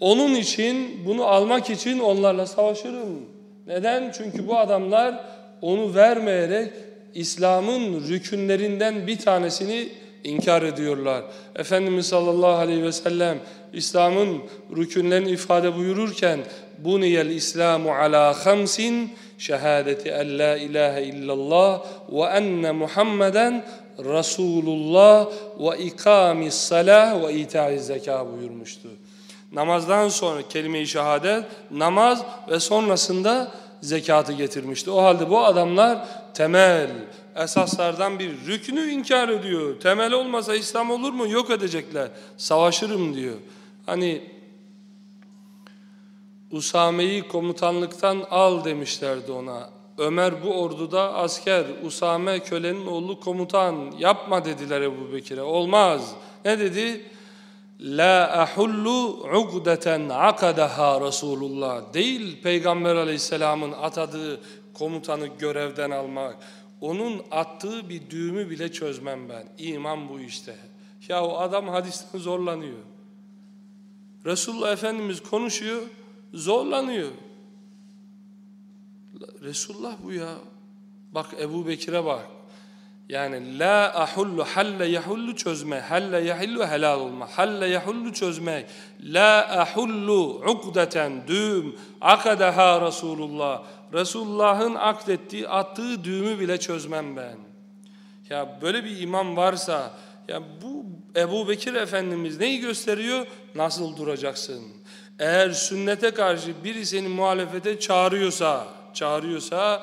onun için, bunu almak için onlarla savaşırım. Neden? Çünkü bu adamlar onu vermeyerek İslam'ın rükünlerinden bir tanesini inkar ediyorlar. Efendimiz sallallahu aleyhi ve sellem İslam'ın rükünlerini ifade buyururken buniyel İslamu ala hamsin şehadeti en la ilahe illallah ve enne Muhammeden Resulullah ve ikamis salah ve ita'iz zeka buyurmuştu. Namazdan sonra kelime-i şehadet, namaz ve sonrasında zekatı getirmişti. O halde bu adamlar temel, esaslardan bir rükünü inkar ediyor. Temel olmasa İslam olur mu? Yok edecekler. Savaşırım diyor. Hani Usame'yi komutanlıktan al demişlerdi ona. Ömer bu orduda asker, Usame kölenin oğlu komutan yapma dediler Ebu Bekir'e. Olmaz. Ne dedi? La ahullu ugdeten akadaha Resulullah. Değil Peygamber aleyhisselamın atadığı komutanı görevden almak. Onun attığı bir düğümü bile çözmem ben. İman bu işte. Ya o adam hadisten zorlanıyor. Resulullah Efendimiz konuşuyor, zorlanıyor. Resulullah bu ya. Bak Ebu Bekir'e bak. Yani la ahullu halle yahullu çözme. Halle yahillu helal olma. Halle yahullu çözmek. La ahullu ukdeten düğüm. Akadaha Resulullah. Resulullah'ın akdettiği, attığı düğümü bile çözmem ben. Ya böyle bir imam varsa ya bu Ebu Bekir Efendimiz neyi gösteriyor? Nasıl duracaksın? Eğer sünnete karşı biri seni muhalefete çağırıyorsa, çağırıyorsa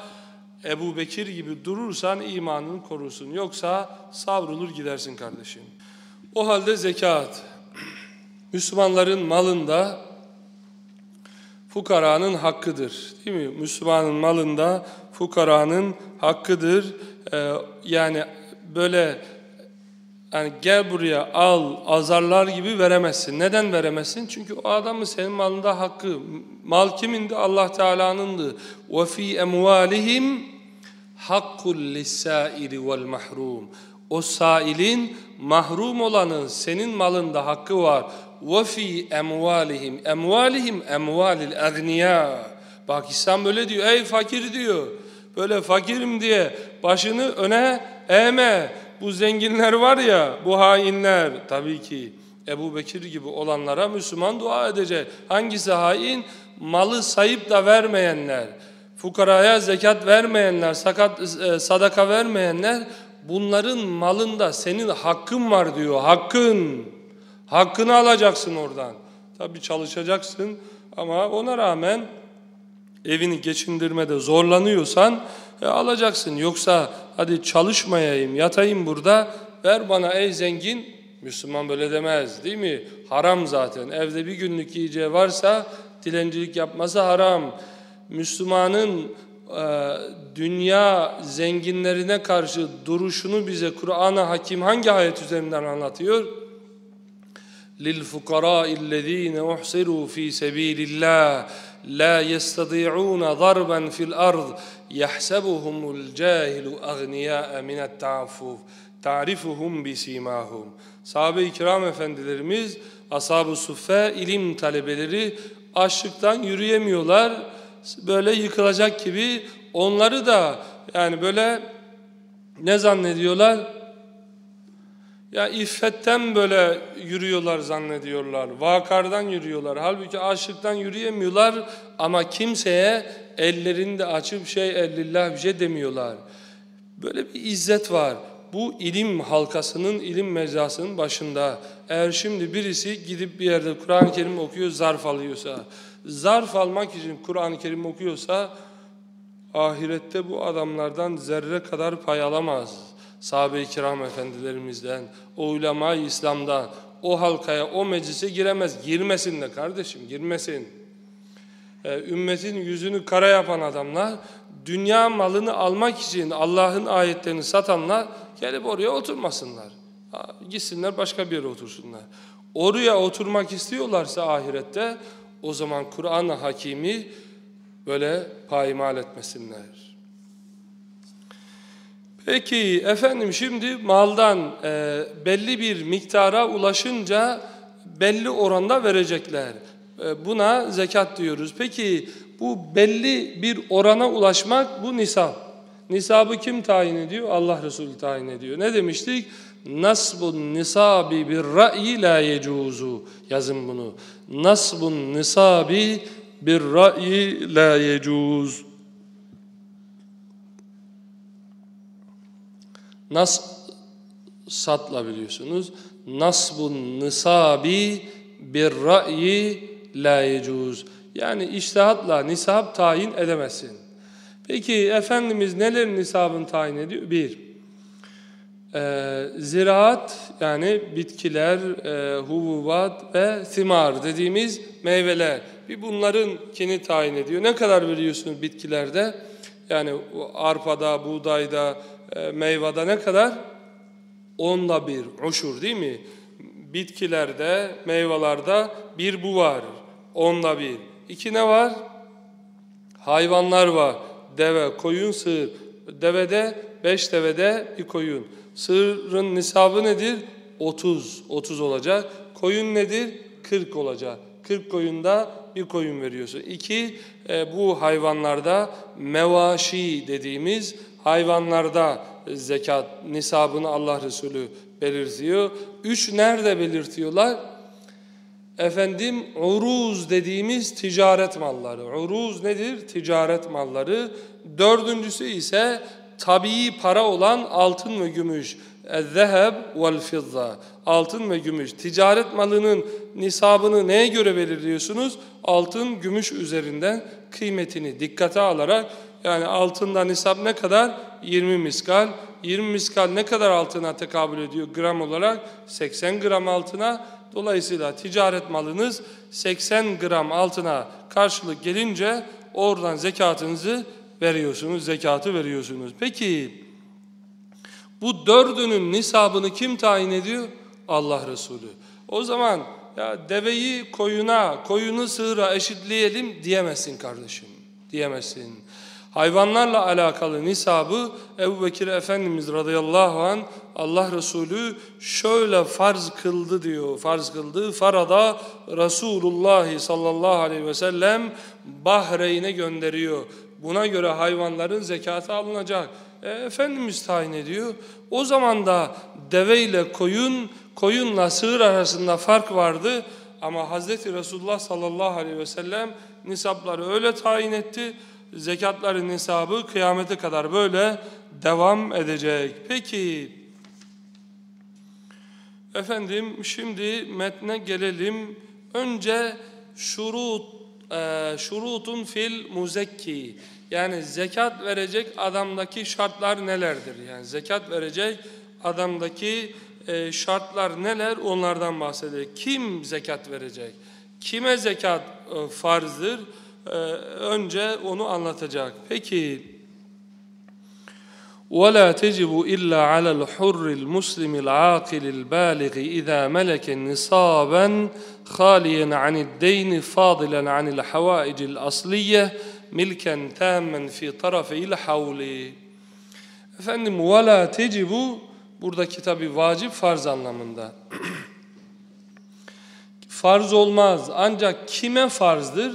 Ebu Bekir gibi durursan imanını korursun. Yoksa savrulur gidersin kardeşim. O halde zekat. Müslümanların malında fukaranın hakkıdır. Değil mi? Müslümanın malında fukaranın hakkıdır. Ee, yani böyle yani gel buraya al azarlar gibi veremezsin. Neden veremezsin? Çünkü o adamın senin malında hakkı. Mal kimindi? Allah Teala'nındı. Ve fi emvalihim hakkul lisaili vel mahrum. O sailin mahrum olanın senin malında hakkı var. Ve fi emvalihim. Emvalihim emvalil agniya. Bak İslam böyle diyor. Ey fakir diyor. Böyle fakirim diye başını öne eğme. Bu zenginler var ya, bu hainler tabii ki Ebu Bekir gibi olanlara Müslüman dua edecek. Hangisi hain? Malı sayıp da vermeyenler, fukaraya zekat vermeyenler, sakat, e, sadaka vermeyenler bunların malında senin hakkın var diyor. Hakkın. Hakkını alacaksın oradan. Tabii çalışacaksın ama ona rağmen evini geçindirmede zorlanıyorsan e, alacaksın. Yoksa hadi çalışmayayım, yatayım burada, ver bana ey zengin. Müslüman böyle demez değil mi? Haram zaten. Evde bir günlük yiyeceği varsa dilencilik yapması haram. Müslümanın e, dünya zenginlerine karşı duruşunu bize Kur'an-ı Hakim hangi ayet üzerinden anlatıyor? لِلْفُقَرَاءِ الَّذ۪ينَ اُحْصِرُوا ف۪ي سَب۪يلِ اللّٰهِ لَا يَسْتَضِيعُونَ ضَرْبًا فِي الْأَرْضِ يَحْسَبُهُمُ الْجَاهِلُ اَغْنِيَاءَ مِنَ التَّعَفُّفِ تَعْرِفُهُمْ بِسِيمَاهُمْ Sahabe-i kiram efendilerimiz, ashab-ı suffe, ilim talebeleri açlıktan yürüyemiyorlar. Böyle yıkılacak gibi onları da yani böyle ne zannediyorlar? Ya iffetten böyle yürüyorlar zannediyorlar. Vakardan yürüyorlar. Halbuki açlıktan yürüyemiyorlar ama kimseye ellerini de açıp şey ellillah bir şey demiyorlar. Böyle bir izzet var. Bu ilim halkasının, ilim mecrasının başında. Eğer şimdi birisi gidip bir yerde Kur'an-ı Kerim okuyor, zarf alıyorsa, zarf almak için Kur'an-ı Kerim okuyorsa, ahirette bu adamlardan zerre kadar pay alamaz. Sahabe-i kiram efendilerimizden, o ulema-i İslam'dan, o halkaya, o meclise giremez. Girmesin de kardeşim, girmesin. Ee, ümmetin yüzünü kara yapan adamlar, dünya malını almak için Allah'ın ayetlerini satanlar gelip oraya oturmasınlar. Gitsinler başka bir yere otursunlar. Oraya oturmak istiyorlarsa ahirette o zaman Kur'an-ı Hakimi böyle paymal etmesinler. Peki efendim şimdi maldan e, belli bir miktara ulaşınca belli oranda verecekler. E, buna zekat diyoruz. Peki bu belli bir orana ulaşmak bu nisab. Nisabı kim tayin ediyor? Allah Resulü tayin ediyor. Ne demiştik? Nasbun nisabi bir ra'yi la yecuzu. Yazın bunu. Nasbun nisabi bir ra'yi la yecuz. Nas satla biliyorsunuz. Nasbun nisabi bir ra'yi la yecuz. Yani iştihatla nisab tayin edemezsin. Peki Efendimiz neler nisabını tayin ediyor? Bir, e, ziraat yani bitkiler, e, hububat ve thimar dediğimiz meyveler. Bir bunların kini tayin ediyor. Ne kadar veriyorsunuz bitkilerde? Yani arpada, buğdayda, e, meyvada ne kadar? Onda bir uşur değil mi? Bitkilerde, meyvelerde bir bu var. Onda bir. İki ne var? Hayvanlar var. Deve, koyun, sığır. Devede, beş devede bir koyun. Sığırın nisabı nedir? Otuz. Otuz olacak. Koyun nedir? Kırk olacak. Kırk koyunda bir koyun veriyorsun. İki, e, bu hayvanlarda mevaşi dediğimiz hayvanlarda zekat nisabını Allah Resulü belirtiyor. Üç nerede belirtiyorlar? Efendim uruz dediğimiz ticaret malları. Uruz nedir? Ticaret malları. Dördüncüsü ise tabii para olan altın ve gümüş. El-zeheb vel-fizza. Altın ve gümüş. Ticaret malının nisabını neye göre belirliyorsunuz? Altın, gümüş üzerinden kıymetini dikkate alarak yani altında nisap ne kadar? 20 miskal. 20 miskal ne kadar altına tekabül ediyor gram olarak? 80 gram altına. Dolayısıyla ticaret malınız 80 gram altına karşılık gelince oradan zekatınızı veriyorsunuz, zekatı veriyorsunuz. Peki bu dördünün nisabını kim tayin ediyor? Allah Resulü. O zaman ya deveyi koyuna, koyunu sığıra eşitleyelim diyemezsin kardeşim. Diyemezsin. Hayvanlarla alakalı nisabı Ebu Bekir Efendimiz radıyallahu an Allah Resulü şöyle farz kıldı diyor. Farz kıldı. Farada Resulullah sallallahu aleyhi ve sellem Bahreyn'e gönderiyor. Buna göre hayvanların zekatı alınacak. E, Efendimiz tayin ediyor. O zaman da deve ile koyun, koyunla sığır arasında fark vardı. Ama Hazreti Resulullah sallallahu aleyhi ve sellem nisapları öyle tayin etti. Zekatların nisabı kıyamete kadar böyle devam edecek. Peki efendim şimdi metne gelelim. Önce şurut e, şurutun fil muzekki yani zekat verecek adamdaki şartlar nelerdir? Yani zekat verecek adamdaki e, şartlar neler? Onlardan bahsediyor. Kim zekat verecek? Kime zekat e, farzdır? E, önce onu anlatacak. Peki ولا تجب إلا على الحر المسلم العاقل البالغ إذا ملك نصابا خاليا عن الدين فاضلا عن الحوائج الأصلية milken tâmmen fi tarafeyil havli. Efendim وَلَا تَجِبُ buradaki tabi vacip farz anlamında. farz olmaz ancak kime farzdır?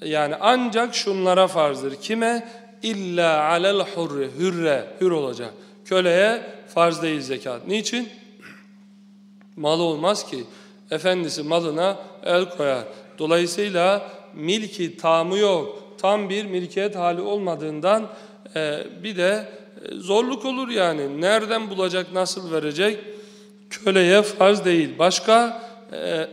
Yani ancak şunlara farzdır. Kime? İlla alel hurre, hürre, hür olacak. Köleye farz değil zekat. Niçin? Malı olmaz ki. Efendisi malına el koyar. Dolayısıyla milki tamı yok tam bir milkiyet hali olmadığından e, bir de e, zorluk olur yani. Nereden bulacak, nasıl verecek? Köleye farz değil. Başka e,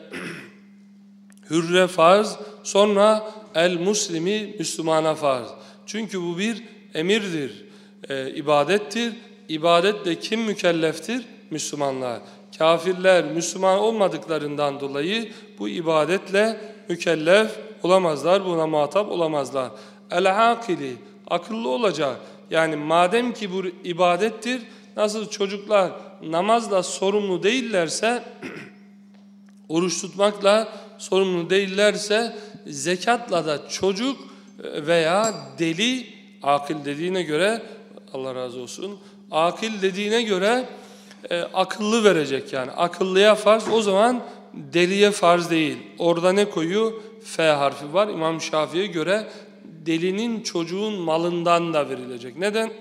hürre farz, sonra el muslimi Müslümana farz. Çünkü bu bir emirdir, e, ibadettir. İbadetle kim mükelleftir? Müslümanlar. Kafirler Müslüman olmadıklarından dolayı bu ibadetle mükellef olamazlar, buna muhatap olamazlar. El-akili, akıllı olacak. Yani madem ki bu ibadettir, nasıl çocuklar namazla sorumlu değillerse, oruç tutmakla sorumlu değillerse, zekatla da çocuk veya deli, akıl dediğine göre, Allah razı olsun, akıl dediğine göre e, akıllı verecek yani. Akıllıya farz, o zaman deliye farz değil. Orada ne koyuyor? F harfi var. İmam Şafii'ye göre delinin çocuğun malından da verilecek. Neden?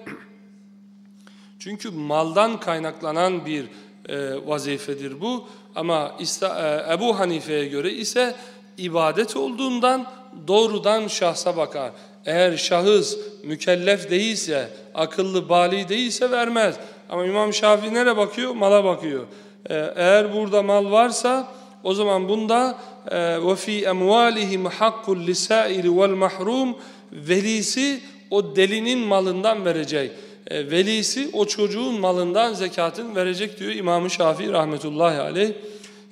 Çünkü maldan kaynaklanan bir e, vazifedir bu. Ama e, Ebu Hanife'ye göre ise ibadet olduğundan doğrudan şahsa bakar. Eğer şahıs mükellef değilse, akıllı bali değilse vermez. Ama İmam Şafii nereye bakıyor? Mala bakıyor. E, eğer burada mal varsa o zaman bunda وَفِي اَمْوَالِهِمْ حَقُّ الْلِسَائِلِ وَالْمَحْرُومِ Velisi o delinin malından verecek. E, velisi o çocuğun malından zekatın verecek diyor İmam-ı Şafii rahmetullahi aleyh.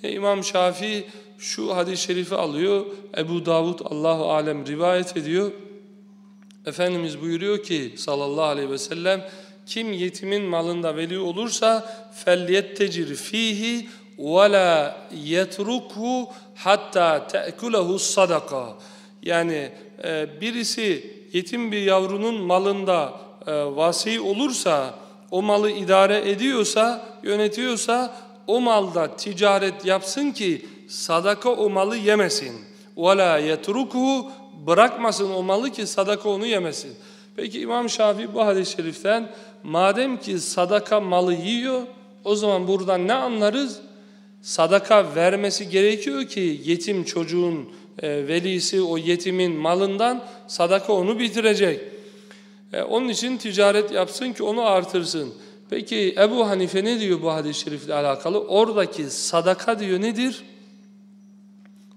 E, İmam Şafii şu hadis-i şerifi alıyor. Ebu Davud Allahu alem rivayet ediyor. Efendimiz buyuruyor ki sallallahu aleyhi ve sellem kim yetimin malında veli olursa felyettecir fihi ve la yetrukhu hatta te'kulehu sadaka. Yani e, birisi yetim bir yavrunun malında e, vasi olursa, o malı idare ediyorsa, yönetiyorsa o malda ticaret yapsın ki sadaka o malı yemesin. وَلَا يَتْرُكُهُ Bırakmasın o malı ki sadaka onu yemesin. Peki İmam Şafii bu hadis-i şeriften madem ki sadaka malı yiyor o zaman buradan ne anlarız? sadaka vermesi gerekiyor ki yetim çocuğun e, velisi o yetimin malından sadaka onu bitirecek. E, onun için ticaret yapsın ki onu artırsın. Peki Ebu Hanife ne diyor bu hadis-i şerifle alakalı? Oradaki sadaka diyor nedir?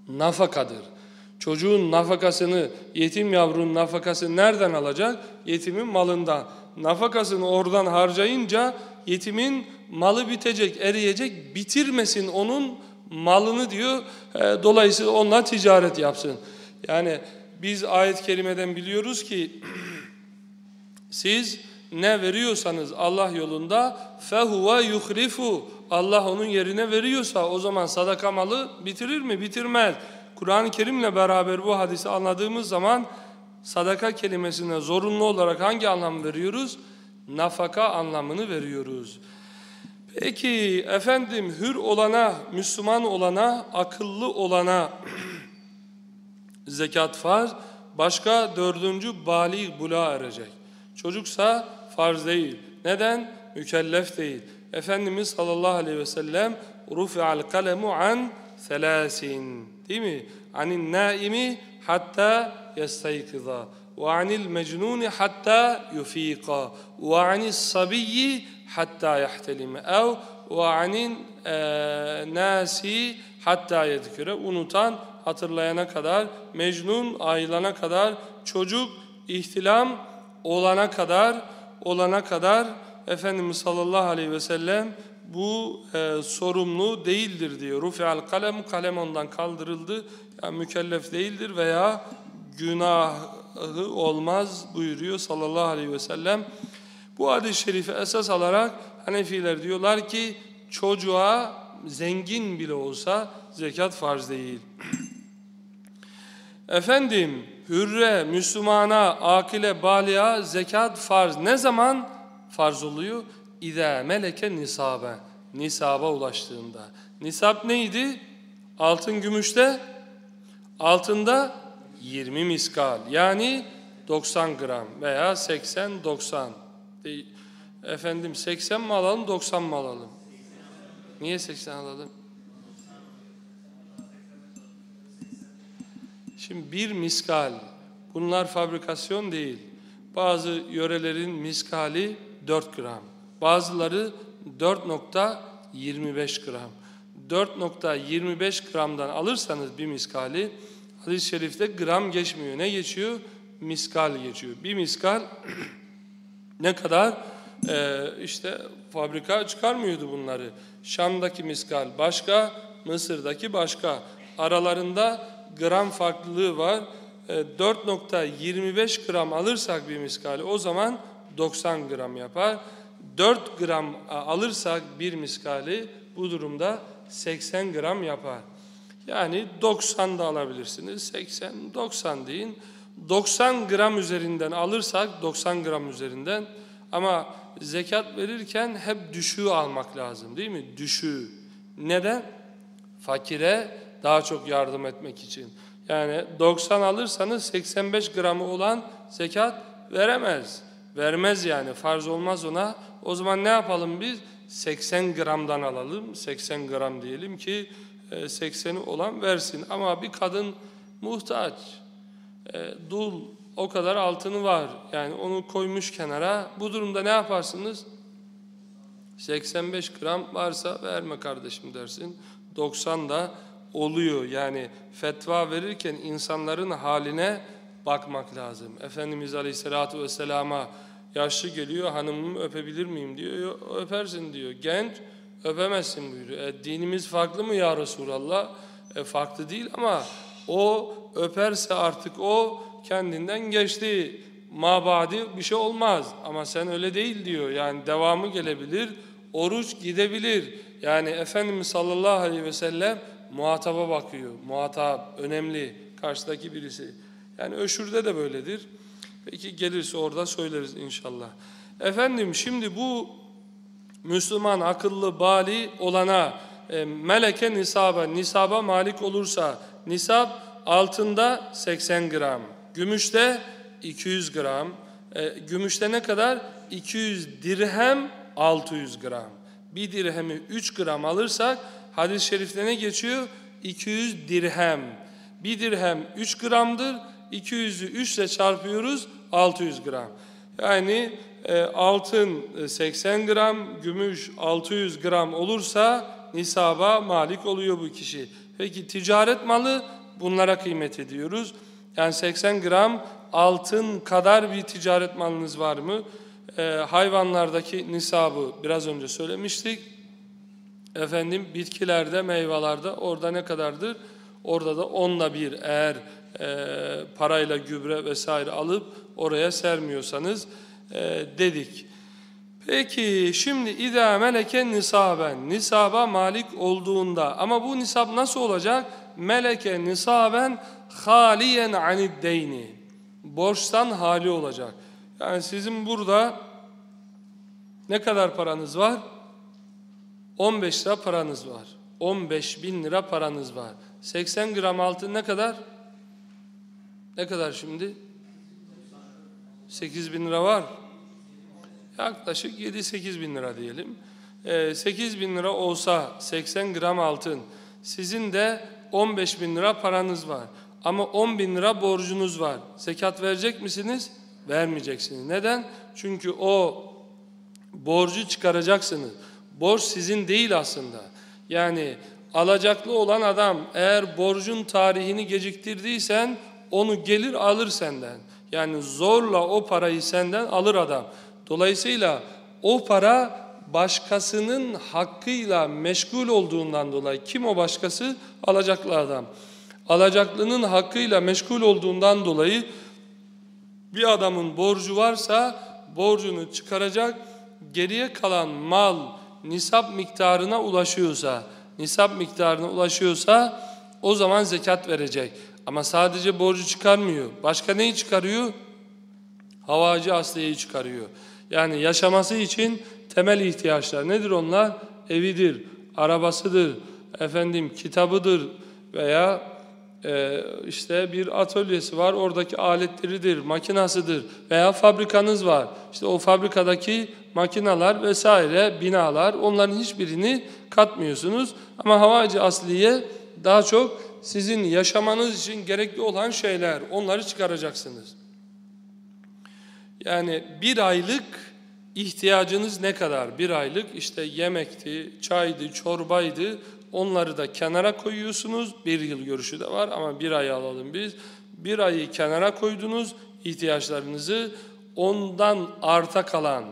Nafakadır. Çocuğun nafakasını, yetim yavrunun nafakasını nereden alacak? Yetimin malından. Nafakasını oradan harcayınca yetimin malı bitecek, eriyecek, bitirmesin onun malını diyor. E, dolayısıyla onunla ticaret yapsın. Yani biz ayet-i kerimeden biliyoruz ki siz ne veriyorsanız Allah yolunda fehuve yuhrifu Allah onun yerine veriyorsa o zaman sadaka malı bitirir mi? Bitirmez. Kur'an-ı Kerim'le beraber bu hadisi anladığımız zaman sadaka kelimesine zorunlu olarak hangi anlam veriyoruz? Nafaka anlamını veriyoruz. Peki efendim hür olana, Müslüman olana, akıllı olana zekat farz. Başka dördüncü bali bula erecek. Çocuksa farz değil. Neden? Mükellef değil. Efendimiz sallallahu aleyhi ve sellem rufi'al kalemu an selasin. Değil mi? Anin naimi hatta yestaykiza. Ve anil mecnuni hatta yufiqa. Ve anis sabiyyi hatta yahtelime. Ev ve anin nasi hatta yedküre. Unutan hatırlayana kadar, mecnun ayılana kadar, çocuk ihtilam olana kadar, olana kadar Efendimiz sallallahu aleyhi ve sellem bu e, sorumlu değildir diyor. Rufi'al kalem, kalem ondan kaldırıldı. Yani mükellef değildir veya günahı olmaz buyuruyor sallallahu aleyhi ve sellem. Bu hadis-i şerifi esas alarak Hanefiler diyorlar ki çocuğa zengin bile olsa zekat farz değil. Efendim hürre, Müslümana, akile, baliğa zekat farz. Ne zaman farz oluyor? İza meleke nisabe. Nisaba ulaştığında. Nisap neydi? Altın gümüşte, altında 20 miskal. Yani 90 gram veya 80-90. Efendim 80 mi alalım 90 mı alalım? Niye 80 alalım? Şimdi bir miskal, bunlar fabrikasyon değil. Bazı yörelerin miskali 4 gram. Bazıları 4.25 gram. 4.25 gramdan alırsanız bir miskali, hadis-i şerifte gram geçmiyor. Ne geçiyor? Miskal geçiyor. Bir miskal ne kadar? Ee, işte fabrika çıkarmıyordu bunları. Şam'daki miskal başka, Mısır'daki başka. Aralarında gram farklılığı var. 4.25 e, gram alırsak bir miskali o zaman 90 gram yapar. 4 gram alırsak bir miskali bu durumda 80 gram yapar. Yani 90 da alabilirsiniz. 80, 90 deyin. 90 gram üzerinden alırsak 90 gram üzerinden ama zekat verirken hep düşüğü almak lazım değil mi? Düşüğü. Neden? Fakire daha çok yardım etmek için. Yani 90 alırsanız 85 gramı olan zekat veremez. Vermez yani farz olmaz ona. O zaman ne yapalım biz? 80 gramdan alalım. 80 gram diyelim ki 80'i e, olan versin. Ama bir kadın muhtaç. E, dul o kadar altını var. Yani onu koymuş kenara. Bu durumda ne yaparsınız? 85 gram varsa verme kardeşim dersin. 90 da oluyor. Yani fetva verirken insanların haline bakmak lazım. Efendimiz Aleyhisselatü Vesselam'a yaşlı geliyor, hanımımı öpebilir miyim diyor. Öpersin diyor. Genç, öpemezsin buyuruyor. E, dinimiz farklı mı ya Resulallah? E, farklı değil ama o öperse artık o kendinden geçti. Mabadi bir şey olmaz ama sen öyle değil diyor. Yani devamı gelebilir, oruç gidebilir. Yani Efendimiz sallallahu aleyhi ve sellem muhataba bakıyor. Muhatap önemli karşıdaki birisi. Yani öşürde de böyledir. Peki gelirse orada söyleriz inşallah. Efendim şimdi bu Müslüman akıllı bali olana e, meleke nisaba, nisaba malik olursa nisab altında 80 gram, gümüşte 200 gram, e, gümüşte ne kadar? 200 dirhem 600 gram. Bir dirhemi 3 gram alırsak hadis-i şerifte ne geçiyor? 200 dirhem. Bir dirhem 3 gramdır. 200'ü 3 ile çarpıyoruz 600 gram. Yani e, altın e, 80 gram, gümüş 600 gram olursa nisaba malik oluyor bu kişi. Peki ticaret malı bunlara kıymet ediyoruz. Yani 80 gram altın kadar bir ticaret malınız var mı? E, hayvanlardaki nisabı biraz önce söylemiştik. Efendim bitkilerde, meyvelerde orada ne kadardır? Orada da onla bir eğer e, parayla gübre vesaire alıp oraya sermiyorsanız e, dedik. Peki şimdi idâ meleke nisaben, nisaba malik olduğunda ama bu nisab nasıl olacak? Meleke nisaben haliyen anid deyni. Borçtan hali olacak. Yani sizin burada ne kadar paranız var? 15 lira paranız var. 15 bin lira paranız var. 80 gram altın ne kadar? Ne kadar şimdi? 8 bin lira var. Yaklaşık 7-8 bin lira diyelim. Ee, 8 bin lira olsa 80 gram altın. Sizin de 15 bin lira paranız var. Ama 10 bin lira borcunuz var. Zekat verecek misiniz? Vermeyeceksiniz. Neden? Çünkü o borcu çıkaracaksınız. Borç sizin değil aslında. Yani alacaklı olan adam eğer borcun tarihini geciktirdiysen onu gelir alır senden. Yani zorla o parayı senden alır adam. Dolayısıyla o para başkasının hakkıyla meşgul olduğundan dolayı kim o başkası? Alacaklı adam. Alacaklının hakkıyla meşgul olduğundan dolayı bir adamın borcu varsa borcunu çıkaracak, geriye kalan mal nisap miktarına ulaşıyorsa, nisap miktarına ulaşıyorsa o zaman zekat verecek. Ama sadece borcu çıkarmıyor. Başka neyi çıkarıyor? Havacı asliyeyi çıkarıyor. Yani yaşaması için temel ihtiyaçlar nedir onlar? Evidir, arabasıdır, efendim kitabıdır veya e, işte bir atölyesi var, oradaki aletleridir, makinasıdır veya fabrikanız var. İşte o fabrikadaki makinalar vesaire, binalar onların hiçbirini katmıyorsunuz. Ama havacı asliye daha çok sizin yaşamanız için gerekli olan şeyler, onları çıkaracaksınız. Yani bir aylık ihtiyacınız ne kadar? Bir aylık işte yemekti, çaydı, çorbaydı. Onları da kenara koyuyorsunuz. Bir yıl görüşü de var ama bir ay alalım biz. Bir ayı kenara koydunuz ihtiyaçlarınızı. Ondan arta kalan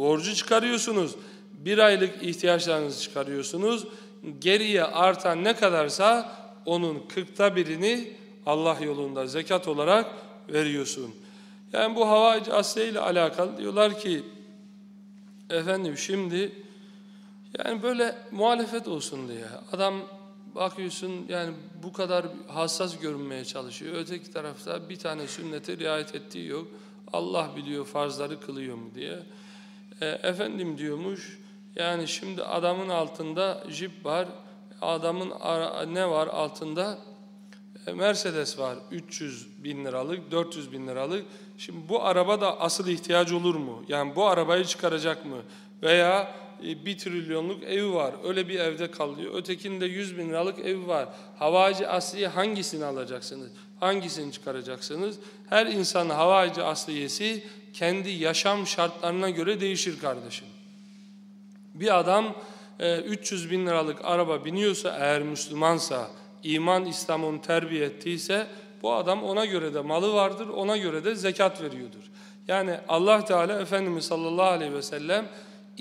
borcu çıkarıyorsunuz. Bir aylık ihtiyaçlarınızı çıkarıyorsunuz. Geriye artan ne kadarsa onun kırkta birini Allah yolunda zekat olarak veriyorsun. Yani bu havacı asya ile alakalı diyorlar ki efendim şimdi yani böyle muhalefet olsun diye adam bakıyorsun yani bu kadar hassas görünmeye çalışıyor. Öteki tarafta bir tane sünnete riayet ettiği yok. Allah biliyor farzları kılıyor mu diye. E, efendim diyormuş yani şimdi adamın altında jip var. Adamın ne var altında? E, Mercedes var 300 bin liralık, 400 bin liralık. Şimdi bu araba da asıl ihtiyaç olur mu? Yani bu arabayı çıkaracak mı? Veya bir trilyonluk evi var. Öyle bir evde kalıyor. Ötekinde 100 bin liralık evi var. Havacı asliye hangisini alacaksınız? Hangisini çıkaracaksınız? Her insanın havacı asliyesi kendi yaşam şartlarına göre değişir kardeşim. Bir adam 300 e, bin liralık araba biniyorsa eğer Müslümansa, iman İslam onu terbiye ettiyse bu adam ona göre de malı vardır, ona göre de zekat veriyordur. Yani Allah Teala Efendimiz sallallahu aleyhi ve sellem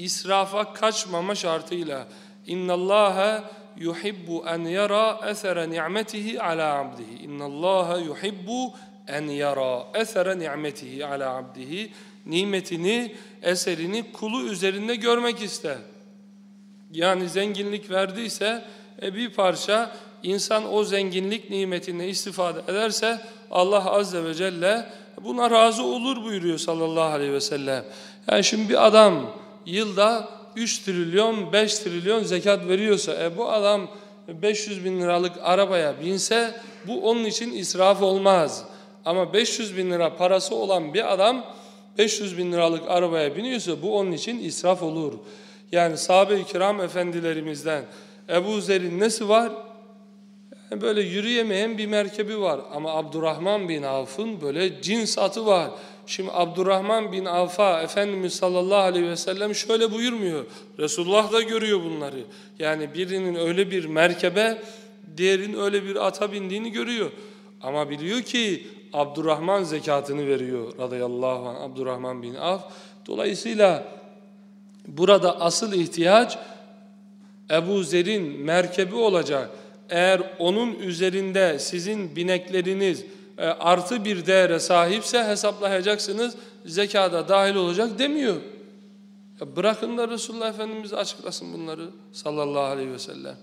israfa kaçmama şartıyla innallaha yuhibbu en yara esere ni'metihi ala abdihi. İnnallaha yuhibbu en yara esere ni'metihi ala abdihi. Nimetini, eserini kulu üzerinde görmek ister. Yani zenginlik verdiyse e, bir parça insan o zenginlik nimetine istifade ederse Allah Azze ve Celle buna razı olur buyuruyor sallallahu aleyhi ve sellem. Yani şimdi bir adam yılda 3 trilyon 5 trilyon zekat veriyorsa e bu adam 500 bin liralık arabaya binse bu onun için israf olmaz. Ama 500 bin lira parası olan bir adam 500 bin liralık arabaya biniyorsa bu onun için israf olur. Yani sahabe-i kiram efendilerimizden Ebu Zer'in nesi var? Böyle yürüyemeyen bir merkebi var. Ama Abdurrahman bin Avf'ın böyle cins atı var. Şimdi Abdurrahman bin Avf'a Efendimiz sallallahu aleyhi ve sellem şöyle buyurmuyor. Resulullah da görüyor bunları. Yani birinin öyle bir merkebe, diğerinin öyle bir ata bindiğini görüyor. Ama biliyor ki Abdurrahman zekatını veriyor radıyallahu anh Abdurrahman bin Avf. Dolayısıyla burada asıl ihtiyaç Ebu Zer'in merkebi olacak. Eğer onun üzerinde sizin binekleriniz artı bir değere sahipse hesaplayacaksınız. Zekada dahil olacak demiyor. Ya bırakın da Resulullah Efendimiz açıklasın bunları sallallahu aleyhi ve sellem.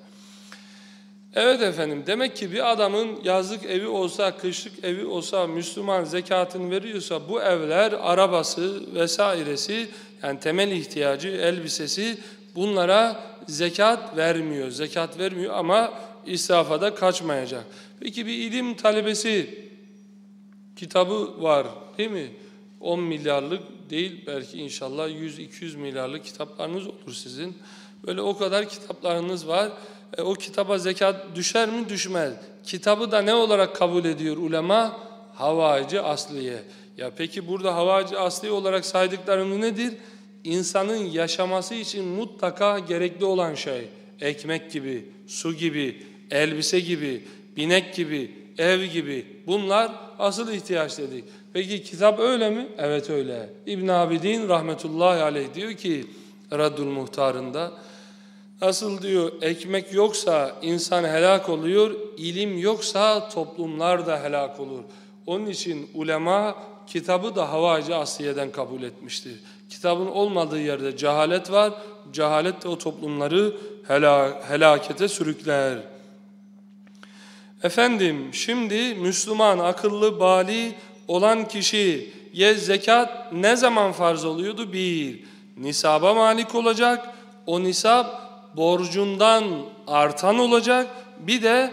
Evet efendim demek ki bir adamın yazlık evi olsa, kışlık evi olsa, Müslüman zekatını veriyorsa bu evler arabası vesairesi yani temel ihtiyacı, elbisesi bunlara zekat vermiyor. Zekat vermiyor ama israfa da kaçmayacak. Peki bir ilim talebesi kitabı var değil mi? 10 milyarlık değil belki inşallah 100-200 milyarlık kitaplarınız olur sizin. Böyle o kadar kitaplarınız var. E, o kitaba zekat düşer mi? Düşmez. Kitabı da ne olarak kabul ediyor ulema? Havacı asliye. Ya peki burada havacı asliye olarak saydıklarımız nedir? İnsanın yaşaması için mutlaka gerekli olan şey. Ekmek gibi, su gibi, elbise gibi, binek gibi, ev gibi. Bunlar asıl ihtiyaç dedik. Peki kitap öyle mi? Evet öyle. İbn Abidin rahmetullahi aleyh diyor ki Raddul Muhtar'ında Nasıl diyor ekmek yoksa insan helak oluyor, ilim yoksa toplumlar da helak olur. Onun için ulema kitabı da havacı asliyeden kabul etmiştir. Kitabın olmadığı yerde cehalet var, cehalet de o toplumları helakete sürükler. Efendim şimdi Müslüman akıllı bali olan kişi ye zekat ne zaman farz oluyordu? Bir, nisaba malik olacak. O nisap borcundan artan olacak. Bir de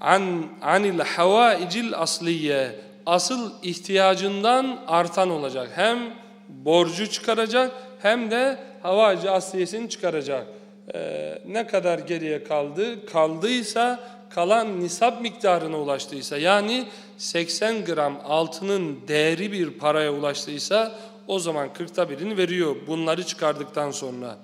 an anil havaicil asliye asıl ihtiyacından artan olacak. Hem borcu çıkaracak hem de havacı asliyesini çıkaracak. Ee, ne kadar geriye kaldı? Kaldıysa kalan nisap miktarına ulaştıysa yani 80 gram altının değeri bir paraya ulaştıysa o zaman 40'ta birini veriyor bunları çıkardıktan sonra.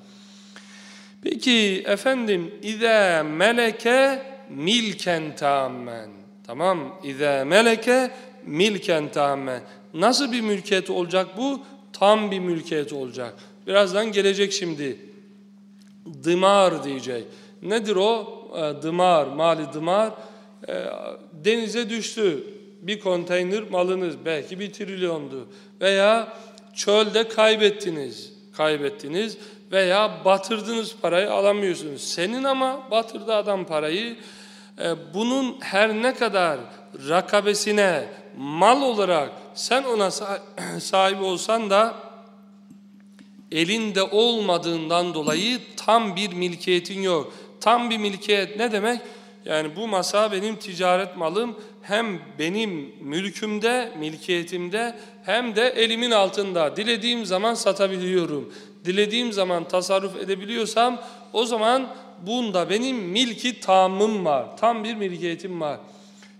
Peki efendim İze meleke milken tamamen. Tamam İze meleke milken tamamen. Nasıl bir mülkiyet olacak bu? Tam bir mülkiyet olacak. Birazdan gelecek şimdi. Dımar diyecek. Nedir o? E, dımar, mali dımar. E, denize düştü. Bir konteyner malınız belki bir trilyondu. Veya çölde kaybettiniz. Kaybettiniz veya batırdınız parayı alamıyorsunuz. Senin ama batırdı adam parayı. E, bunun her ne kadar rakabesine mal olarak sen ona sahip olsan da elinde olmadığından dolayı tam bir milkiyetin yok. Tam bir milkiyet ne demek? Yani bu masa benim ticaret malım hem benim mülkümde, milkiyetimde hem de elimin altında. Dilediğim zaman satabiliyorum dilediğim zaman tasarruf edebiliyorsam o zaman bunda benim milki tamım var. Tam bir milkiyetim var.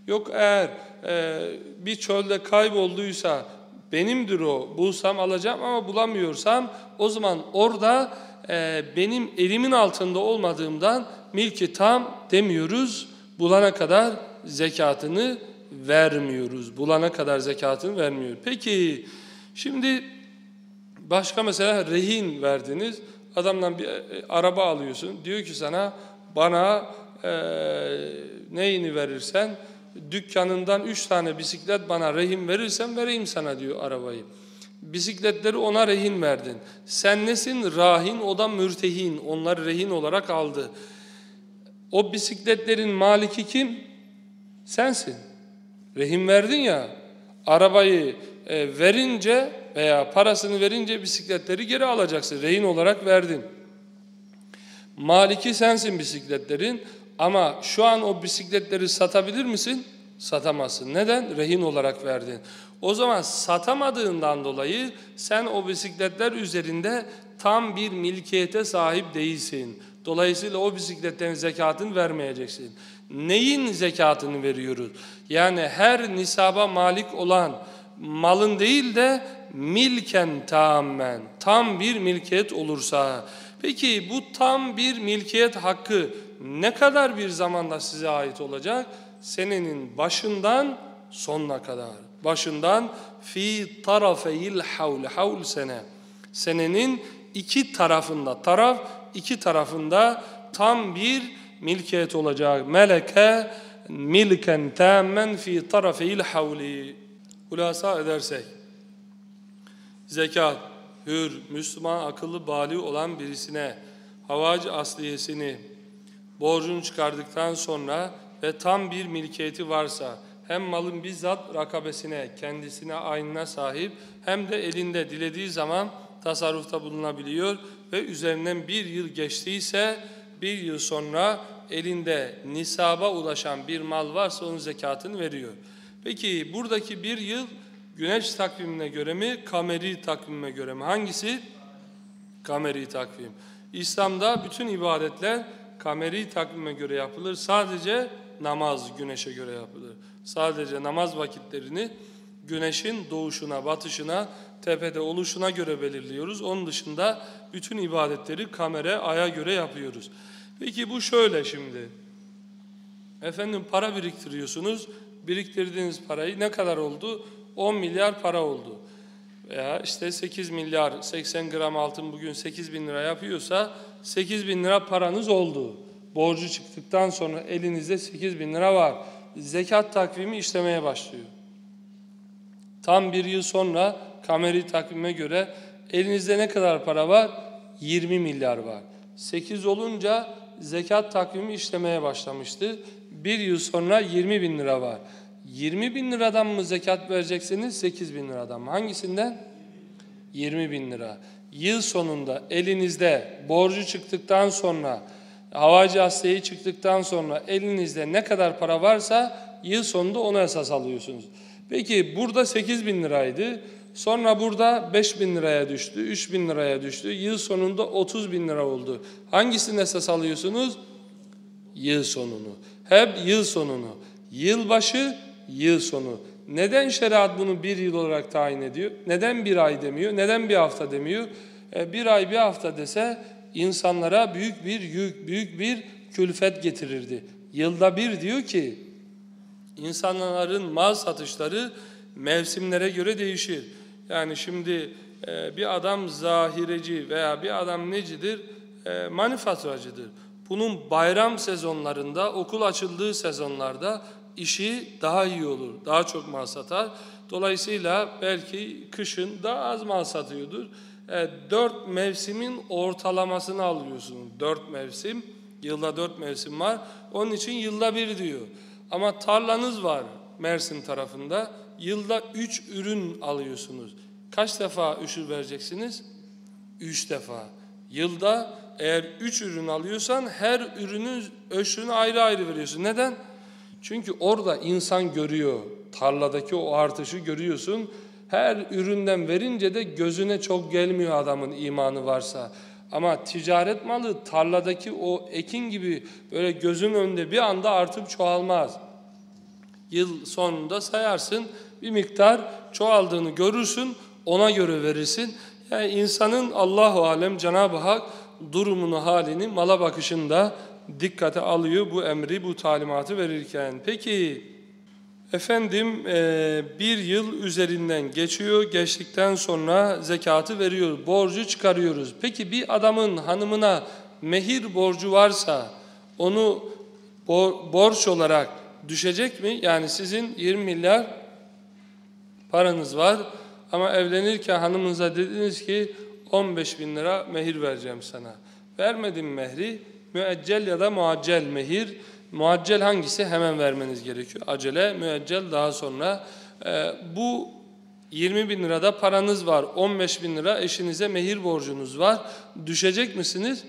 Yok eğer e, bir çölde kaybolduysa benimdir o. Bulsam alacağım ama bulamıyorsam o zaman orada e, benim elimin altında olmadığımdan milki tam demiyoruz. Bulana kadar zekatını vermiyoruz. Bulana kadar zekatını vermiyor. Peki şimdi Başka mesela rehin verdiniz. Adamdan bir e, araba alıyorsun. Diyor ki sana bana e, neyini verirsen dükkanından üç tane bisiklet bana rehin verirsen vereyim sana diyor arabayı. Bisikletleri ona rehin verdin. Sen nesin? Rahin, o da mürtehin. Onları rehin olarak aldı. O bisikletlerin maliki kim? Sensin. Rehin verdin ya. Arabayı e, verince veya parasını verince bisikletleri geri alacaksın. Rehin olarak verdin. Maliki sensin bisikletlerin ama şu an o bisikletleri satabilir misin? Satamazsın. Neden? Rehin olarak verdin. O zaman satamadığından dolayı sen o bisikletler üzerinde tam bir milkiyete sahip değilsin. Dolayısıyla o bisikletlerin zekatını vermeyeceksin. Neyin zekatını veriyoruz? Yani her nisaba malik olan malın değil de milken tamamen tam bir milkiyet olursa peki bu tam bir milkiyet hakkı ne kadar bir zamanda size ait olacak? Senenin başından sonuna kadar. Başından fi tarafeyil havl havl sene. Senenin iki tarafında taraf iki tarafında tam bir milkiyet olacak. Meleke milken tammen fi tarafeyil havli. Hulasa edersek zekat, hür, Müslüman, akıllı, bali olan birisine havacı asliyesini borcunu çıkardıktan sonra ve tam bir milkiyeti varsa hem malın bizzat rakabesine, kendisine, aynına sahip hem de elinde dilediği zaman tasarrufta bulunabiliyor ve üzerinden bir yıl geçtiyse bir yıl sonra elinde nisaba ulaşan bir mal varsa onun zekatını veriyor. Peki buradaki bir yıl güneş takvimine göre mi, kameri takvimine göre mi? Hangisi? Kameri takvim. İslam'da bütün ibadetler kameri takvime göre yapılır. Sadece namaz güneşe göre yapılır. Sadece namaz vakitlerini güneşin doğuşuna, batışına, tepede oluşuna göre belirliyoruz. Onun dışında bütün ibadetleri kamere, aya göre yapıyoruz. Peki bu şöyle şimdi. Efendim para biriktiriyorsunuz. Biriktirdiğiniz parayı ne kadar oldu? 10 milyar para oldu. Veya işte 8 milyar 80 gram altın bugün 8 bin lira yapıyorsa 8 bin lira paranız oldu. Borcu çıktıktan sonra elinizde 8 bin lira var. Zekat takvimi işlemeye başlıyor. Tam bir yıl sonra kameri takvime göre elinizde ne kadar para var? 20 milyar var. 8 olunca zekat takvimi işlemeye başlamıştı. Bir yıl sonra 20 bin lira var. 20 bin liradan mı zekat vereceksiniz 8 bin liradan mı? Hangisinden? 20 bin lira. Yıl sonunda elinizde borcu çıktıktan sonra havacı hastayı çıktıktan sonra elinizde ne kadar para varsa yıl sonunda ona esas alıyorsunuz. Peki burada 8 bin liraydı. Sonra burada 5 bin liraya düştü, 3 bin liraya düştü. Yıl sonunda 30 bin lira oldu. Hangisini esas alıyorsunuz? Yıl sonunu. Hep yıl sonunu. Yılbaşı, yıl sonu. Neden şeriat bunu bir yıl olarak tayin ediyor? Neden bir ay demiyor? Neden bir hafta demiyor? E, bir ay bir hafta dese insanlara büyük bir yük, büyük bir külfet getirirdi. Yılda bir diyor ki insanların mal satışları mevsimlere göre değişir. Yani şimdi e, bir adam zahireci veya bir adam necidir? E, manifaturacıdır. Bunun bayram sezonlarında, okul açıldığı sezonlarda işi daha iyi olur, daha çok mal satar. Dolayısıyla belki kışın daha az mal satıyordur. E, dört mevsimin ortalamasını alıyorsun. Dört mevsim, yılda dört mevsim var. Onun için yılda bir diyor. Ama tarlanız var Mersin tarafında. Yılda üç ürün alıyorsunuz. Kaç defa üşür vereceksiniz? Üç defa. Yılda eğer üç ürün alıyorsan her ürünün öşrünü ayrı ayrı veriyorsun. Neden? Çünkü orada insan görüyor. Tarladaki o artışı görüyorsun. Her üründen verince de gözüne çok gelmiyor adamın imanı varsa. Ama ticaret malı tarladaki o ekin gibi böyle gözün önünde bir anda artıp çoğalmaz. Yıl sonunda sayarsın bir miktar çoğaldığını görürsün ona göre verirsin. Yani insanın Allahu alem Cenab-ı Hak durumunu halini mala bakışında dikkate alıyor bu emri bu talimatı verirken. Peki efendim e, bir yıl üzerinden geçiyor geçtikten sonra zekatı veriyor borcu çıkarıyoruz. Peki bir adamın hanımına mehir borcu varsa onu borç olarak düşecek mi? Yani sizin 20 milyar paranız var ama evlenirken hanımınıza dediniz ki 15 bin lira mehir vereceğim sana. Vermedim mehri, müeccel ya da muaccel mehir. Muaccel hangisi? Hemen vermeniz gerekiyor. Acele, müeccel daha sonra. Ee, bu 20 bin lirada paranız var, 15 bin lira eşinize mehir borcunuz var. Düşecek misiniz?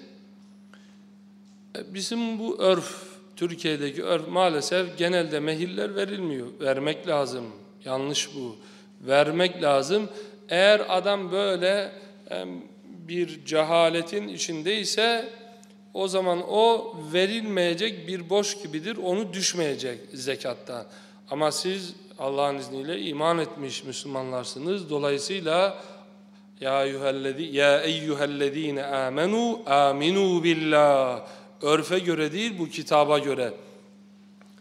Ee, bizim bu örf, Türkiye'deki örf maalesef genelde mehirler verilmiyor. Vermek lazım. Yanlış bu vermek lazım. Eğer adam böyle bir cehaletin içindeyse o zaman o verilmeyecek bir boş gibidir. Onu düşmeyecek zekattan. Ama siz Allah'ın izniyle iman etmiş Müslümanlarsınız. Dolayısıyla ya eyyühellezi ya eyyühellezine amenu aminu billah. Örfe göre değil bu kitaba göre.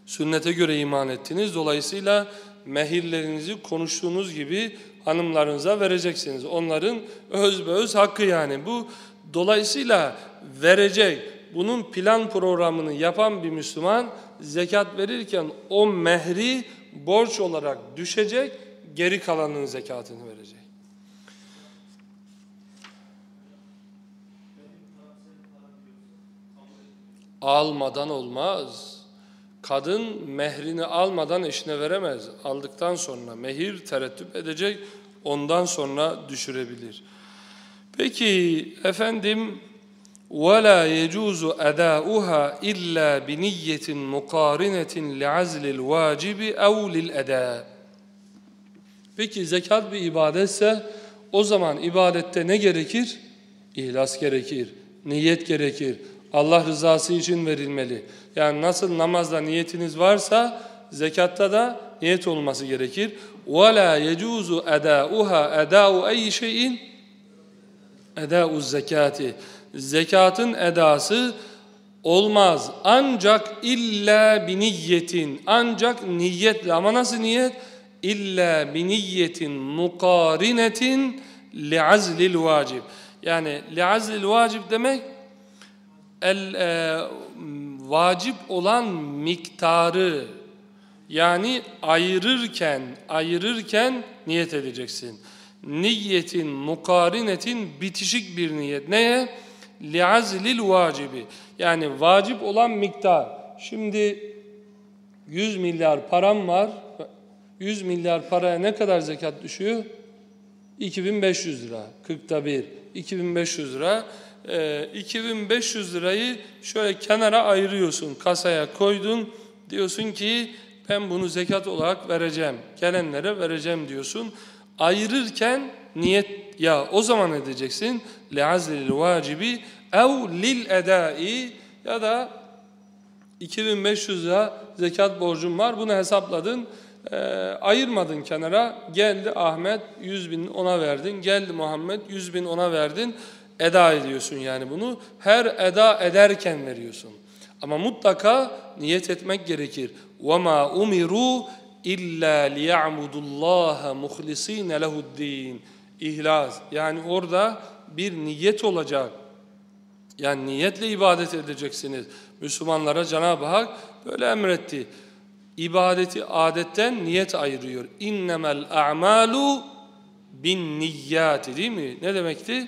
Sünnete göre iman ettiniz. Dolayısıyla mehirlerinizi konuştuğunuz gibi hanımlarınıza vereceksiniz. Onların öz be öz hakkı yani. Bu dolayısıyla verecek. Bunun plan programını yapan bir Müslüman zekat verirken o mehri borç olarak düşecek, geri kalanın zekatını verecek. Almadan olmaz. Kadın mehrini almadan eşine veremez. Aldıktan sonra mehir terettüp edecek, ondan sonra düşürebilir. Peki efendim وَلَا يَجُوزُ أَدَاؤُهَا إِلَّا بِنِيَّةٍ مُقَارِنَةٍ لِعَزْلِ الْوَاجِبِ اَوْ لِلْأَدَاءِ Peki zekat bir ibadetse o zaman ibadette ne gerekir? İhlas gerekir, niyet gerekir, Allah rızası için verilmeli. Yani nasıl namazda niyetiniz varsa zekatta da niyet olması gerekir. وَلَا يَجُوزُ أَدَاؤُهَا أَدَاءُ اَيِّ شَيْءٍ Eda uz zekati. Zekatın edası olmaz. Ancak illa bi niyetin. Ancak niyetle. Ama nasıl niyet? İlla bi niyetin mukarinetin li'azlil vacib. Yani li'azlil vacib demek el, e, vacip olan miktarı yani ayırırken ayırırken niyet edeceksin. Niyetin mukarinetin bitişik bir niyet. Neye? Li'azlil vacibi. Yani vacip olan miktar. Şimdi 100 milyar param var. 100 milyar paraya ne kadar zekat düşüyor? 2500 lira. 40'ta bir. 2500 lira. 2500 ee, lirayı şöyle kenara ayırıyorsun, kasaya koydun. Diyorsun ki ben bunu zekat olarak vereceğim, gelenlere vereceğim diyorsun Ayırırken niyet ya o zaman edeceksin. لِعَزْلِ vacibi ev lil edai ya da 2500 lira zekat borcum var bunu hesapladın e, ayırmadın kenara geldi Ahmet 100 bin ona verdin geldi Muhammed 100 bin ona verdin eda ediyorsun yani bunu. Her eda ederken veriyorsun. Ama mutlaka niyet etmek gerekir. وَمَا umiru illa liya'budullaha muhlisine lehu'd-din. İhlas. Yani orada bir niyet olacak. Yani niyetle ibadet edeceksiniz. Müslümanlara Cenab-ı Hak böyle emretti. İbadeti adetten niyet ayırıyor. İnnemel a'malu bin niyyati değil mi? Ne demekti?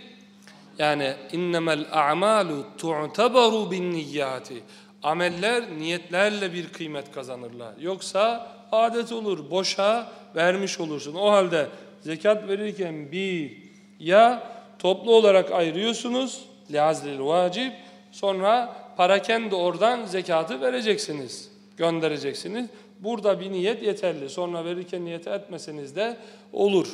Yani innemel a'malu tu'tabaru bin niyyati. Ameller niyetlerle bir kıymet kazanırlar. Yoksa adet olur, boşa vermiş olursun. O halde zekat verirken bir ya toplu olarak ayırıyorsunuz liazlil vacib sonra paraken de oradan zekatı vereceksiniz, göndereceksiniz. Burada bir niyet yeterli. Sonra verirken niyet etmeseniz de olur.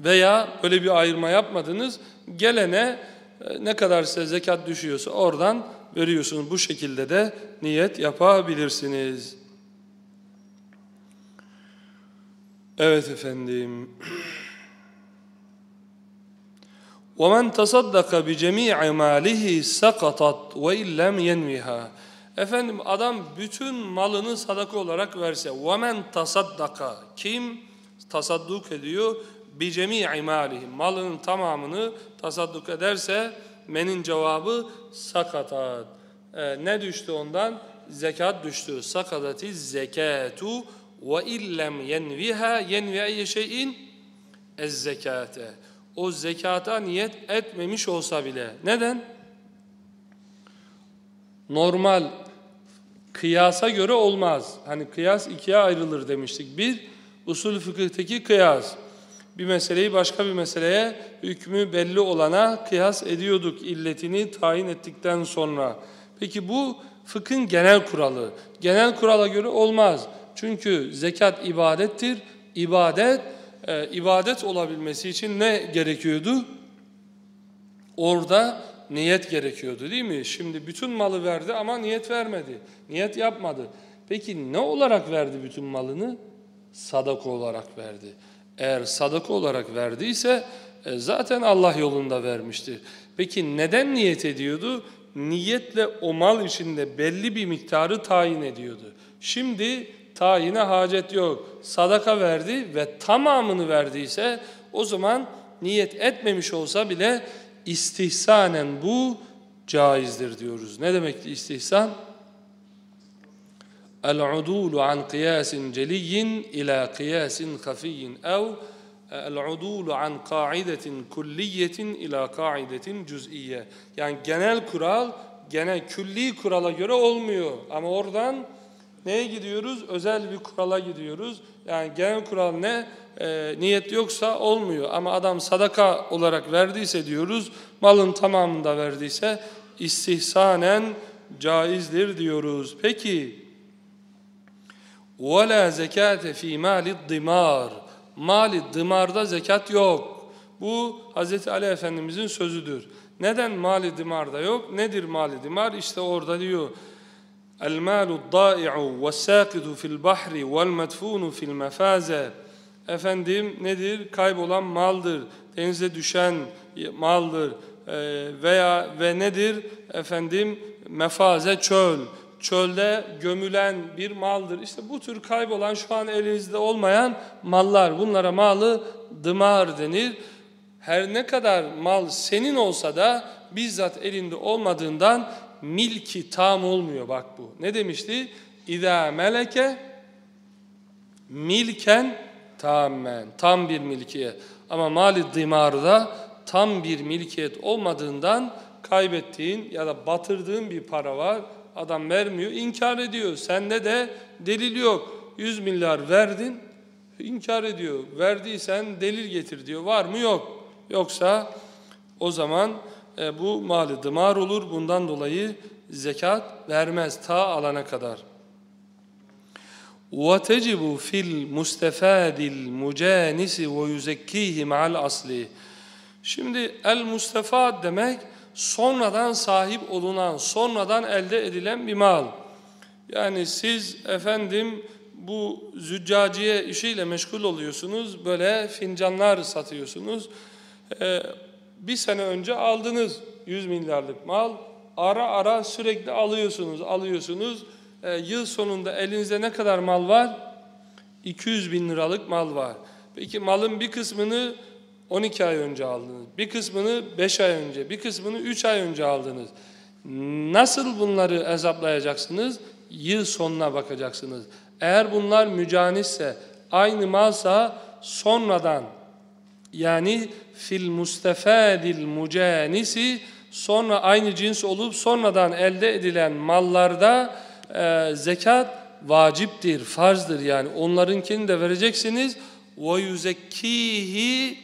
Veya böyle bir ayırma yapmadınız. Gelene e, ne kadar size zekat düşüyorsa oradan veriyorsunuz. Bu şekilde de niyet yapabilirsiniz. Evet efendim. وَمَنْ تَصَدَّقَ بِجَمِيعِ مَالِهِ سَقَطَتْ وَاِنْ لَمْ يَنْوِهَا Efendim adam bütün malını sadaka olarak verse وَمَنْ تَصَدَّقَ Kim tasadduk ediyor? bi cemi'i malihim malının tamamını tasadduk ederse menin cevabı sakatat. Ee, ne düştü ondan? Zekat düştü. Sakadati zekatu ve illem yenviha yenvi eyye şeyin ez zekate. O zekata niyet etmemiş olsa bile. Neden? Normal kıyasa göre olmaz. Hani kıyas ikiye ayrılır demiştik. Bir, usul fıkıhtaki kıyas bir meseleyi başka bir meseleye hükmü belli olana kıyas ediyorduk illetini tayin ettikten sonra. Peki bu fıkhın genel kuralı. Genel kurala göre olmaz. Çünkü zekat ibadettir. İbadet, e, ibadet olabilmesi için ne gerekiyordu? Orada niyet gerekiyordu değil mi? Şimdi bütün malı verdi ama niyet vermedi. Niyet yapmadı. Peki ne olarak verdi bütün malını? Sadaka olarak verdi. Eğer sadaka olarak verdiyse e, zaten Allah yolunda vermiştir. Peki neden niyet ediyordu? Niyetle o mal içinde belli bir miktarı tayin ediyordu. Şimdi tayine hacet yok. Sadaka verdi ve tamamını verdiyse o zaman niyet etmemiş olsa bile istihsanen bu caizdir diyoruz. Ne demekti istihsan? El-udulu an kıyasin celiyin ila kıyasin hafiyin ev el-udulu an kaidetin kulliyetin ila kaidetin cüz'iye. Yani genel kural, genel külli kurala göre olmuyor. Ama oradan neye gidiyoruz? Özel bir kurala gidiyoruz. Yani genel kural ne? E, niyet yoksa olmuyor. Ama adam sadaka olarak verdiyse diyoruz, malın tamamında verdiyse istihsanen caizdir diyoruz. Peki, وَلَا زَكَاةَ ف۪ي مَالِ الدِّمَارِ Mali dımarda zekat yok. Bu Hz. Ali Efendimizin sözüdür. Neden mali dimarda yok? Nedir mali dimar? İşte orada diyor. المال الضائع والساقط في البحر والمدفون في المفازة Efendim nedir? Kaybolan maldır. Denize düşen maldır. Ee, veya ve nedir? Efendim mefaze çöl. Çölde gömülen bir maldır. İşte bu tür kaybolan şu an elinizde olmayan mallar. Bunlara malı dımar denir. Her ne kadar mal senin olsa da bizzat elinde olmadığından milki tam olmuyor bak bu. Ne demişti? İza meleke milken tamamen tam bir milkiyet. Ama mali dimarda tam bir milkiyet olmadığından kaybettiğin ya da batırdığın bir para var. Adam vermiyor, inkar ediyor. Sende de delil yok. 100 milyar verdin, inkar ediyor. Verdiysen delil getir diyor. Var mı? Yok. Yoksa o zaman e, bu mali dımar olur. Bundan dolayı zekat vermez ta alana kadar. وَتَجِبُ فِي الْمُسْتَفَادِ الْمُجَانِسِ وَيُزَكِّيهِ مَعَ الْأَصْلِ Şimdi el-mustefad demek sonradan sahip olunan, sonradan elde edilen bir mal. Yani siz efendim bu züccaciye işiyle meşgul oluyorsunuz, böyle fincanlar satıyorsunuz. Ee, bir sene önce aldınız 100 milyarlık mal, ara ara sürekli alıyorsunuz, alıyorsunuz. Ee, yıl sonunda elinizde ne kadar mal var? 200 bin liralık mal var. Peki malın bir kısmını 12 ay önce aldınız, bir kısmını 5 ay önce, bir kısmını 3 ay önce aldınız. Nasıl bunları hesaplayacaksınız? Yıl sonuna bakacaksınız. Eğer bunlar mücanisse, aynı malsa sonradan yani fil mustefadil mucanisi sonra aynı cins olup sonradan elde edilen mallarda e, zekat vaciptir, farzdır yani. Onlarınkini de vereceksiniz. Ve yuzekkihi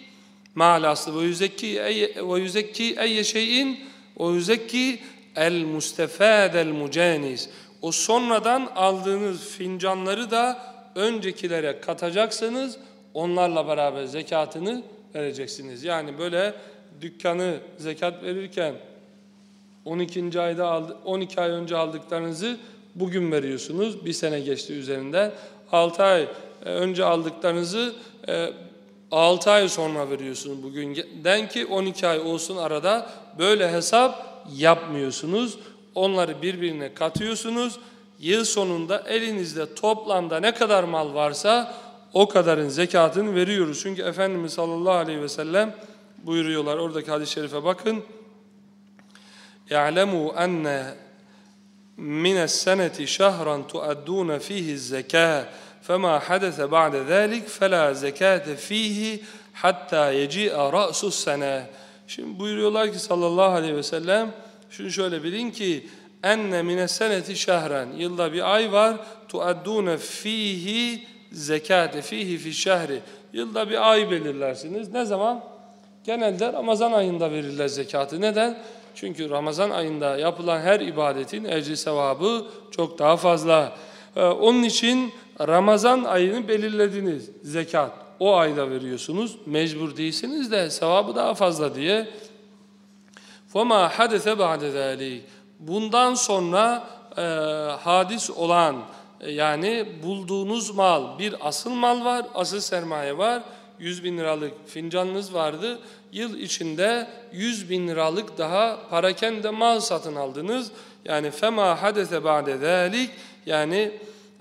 malası ve yuzekki ve yuzekki ey şeyin ve yuzekki el mustefadel mucanis. O sonradan aldığınız fincanları da öncekilere katacaksınız. Onlarla beraber zekatını vereceksiniz. Yani böyle dükkanı zekat verirken 12. ayda aldı, 12 ay önce aldıklarınızı bugün veriyorsunuz. Bir sene geçti üzerinden. 6 ay e, önce aldıklarınızı 6 e, ay sonra veriyorsunuz bugünden ki 12 ay olsun arada. Böyle hesap yapmıyorsunuz. Onları birbirine katıyorsunuz. Yıl sonunda elinizde toplamda ne kadar mal varsa o kadarın zekatını veriyoruz. Çünkü Efendimiz sallallahu aleyhi ve sellem buyuruyorlar. Oradaki hadis-i şerife bakın. يَعْلَمُوا أَنَّ مِنَ السَّنَةِ شَهْرًا تُؤَدُّونَ فِيهِ الزَّكَاةِ فَمَا حَدَثَ بَعْدَ ذَلِكَ فَلَا زَكَاةَ فِيهِ حَتَّى يَجِيءَ رَأْسُ السَّنَةِ Şimdi buyuruyorlar ki sallallahu aleyhi ve sellem şunu şöyle bilin ki enne mine seneti şehren yılda bir ay var tuaddune fihi zekate fihi fi şehri yılda bir ay belirlersiniz. Ne zaman? Genelde Ramazan ayında verirler zekatı. Neden? Çünkü Ramazan ayında yapılan her ibadetin ecri sevabı çok daha fazla. Ee, onun için Ramazan ayını belirlediniz zekat. O ayda veriyorsunuz. Mecbur değilsiniz de sevabı daha fazla diye. فَمَا حَدَثَ بَعْدَ ذَٰلِكِ Bundan sonra e, hadis olan E, yani bulduğunuz mal, bir asıl mal var, asıl sermaye var. 100 bin liralık fincanınız vardı. Yıl içinde 100 bin liralık daha parakende mal satın aldınız. Yani fema hadese ba'de zalik yani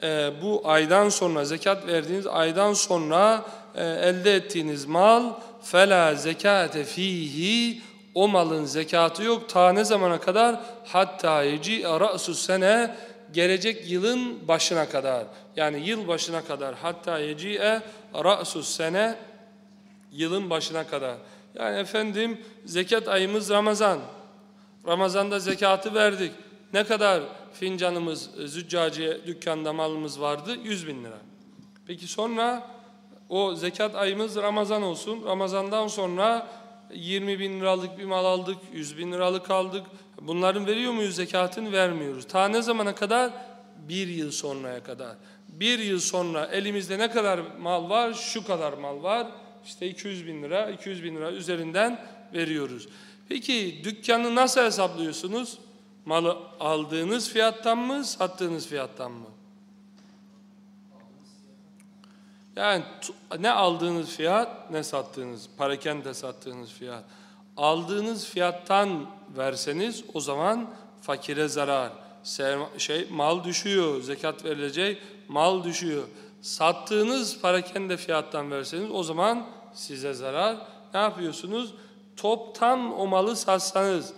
e, bu aydan sonra zekat verdiğiniz aydan sonra e, elde ettiğiniz mal fela zekate fihi o malın zekatı yok ta ne zamana kadar hatta yeci ra'su sene gelecek yılın başına kadar yani yıl başına kadar hatta yeci'e ra'su sene yılın başına kadar. Yani efendim zekat ayımız Ramazan. Ramazan'da zekatı verdik. Ne kadar fincanımız züccaciye dükkanda malımız vardı? 100 bin lira. Peki sonra o zekat ayımız Ramazan olsun. Ramazan'dan sonra 20 bin liralık bir mal aldık, 100 bin liralık aldık. Bunların veriyor muyuz zekatını? Vermiyoruz. Ta ne zamana kadar? Bir yıl sonraya kadar. Bir yıl sonra elimizde ne kadar mal var? Şu kadar mal var. İşte 200 bin lira, 200 bin lira üzerinden veriyoruz. Peki dükkanı nasıl hesaplıyorsunuz? Malı aldığınız fiyattan mı, sattığınız fiyattan mı? Yani ne aldığınız fiyat ne sattığınız, parakende sattığınız fiyat. Aldığınız fiyattan verseniz o zaman fakire zarar. Şey mal düşüyor, zekat verilecek, mal düşüyor. Sattığınız parakende fiyattan verseniz o zaman size zarar. Ne yapıyorsunuz? Toptan o malı satsanız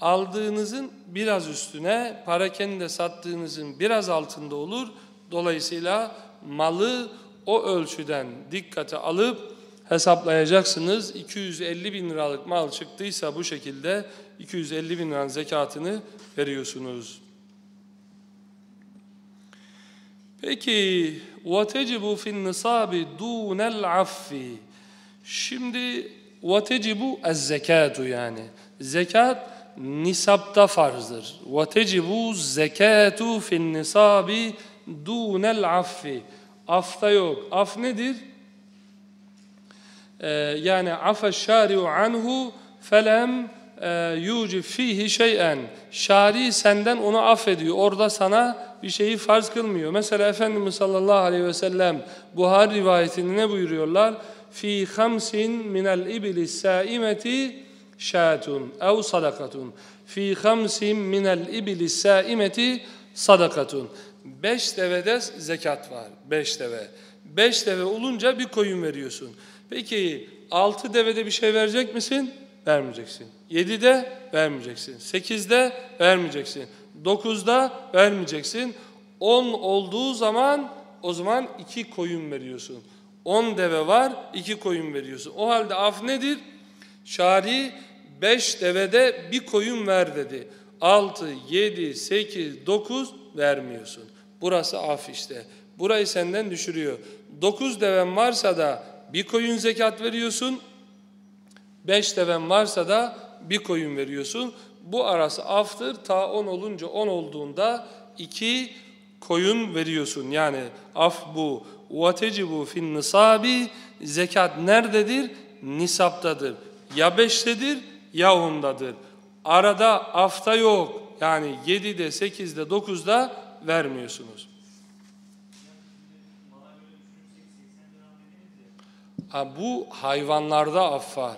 aldığınızın biraz üstüne, parakende sattığınızın biraz altında olur. Dolayısıyla malı o ölçüden dikkate alıp hesaplayacaksınız. 250 bin liralık mal çıktıysa bu şekilde 250 bin liranın zekatını veriyorsunuz. Peki وَتَجِبُ فِي النِّصَابِ دُونَ الْعَفِّ Şimdi وَتَجِبُ الزَّكَاتُ yani. Zekat nisapta farzdır. وَتَجِبُ الزَّكَاتُ فِي النِّصَابِ دُونَ الْعَفِّ Afta yok. Af nedir? Ee, yani afe şari'u anhu felem e, yucib fihi şey'en. Şari senden onu affediyor. Orada sana bir şeyi farz kılmıyor. Mesela Efendimiz sallallahu aleyhi ve sellem Buhar rivayetinde ne buyuruyorlar? Fi hamsin minel ibli saimeti şatun ev sadakatun. Fi hamsin minel ibli saimeti sadakatun. Beş devede zekat var. Beş deve. Beş deve olunca bir koyun veriyorsun. Peki altı devede bir şey verecek misin? Vermeyeceksin. Yedide vermeyeceksin. Sekizde vermeyeceksin. Dokuzda vermeyeceksin. On olduğu zaman o zaman iki koyun veriyorsun. On deve var, iki koyun veriyorsun. O halde af nedir? Şari beş devede bir koyun ver dedi. Altı, yedi, sekiz, dokuz vermiyorsun. Burası af işte. Burayı senden düşürüyor. Dokuz deven varsa da bir koyun zekat veriyorsun. Beş deven varsa da bir koyun veriyorsun. Bu arası aftır. Ta on olunca on olduğunda iki koyun veriyorsun. Yani af bu. وَتَجِبُ فِي النِّصَابِ Zekat nerededir? Nisaptadır. Ya beştedir ya ondadır. Arada afta yok. Yani yedide, sekizde, dokuzda vermiyorsunuz. Bu hayvanlarda af var.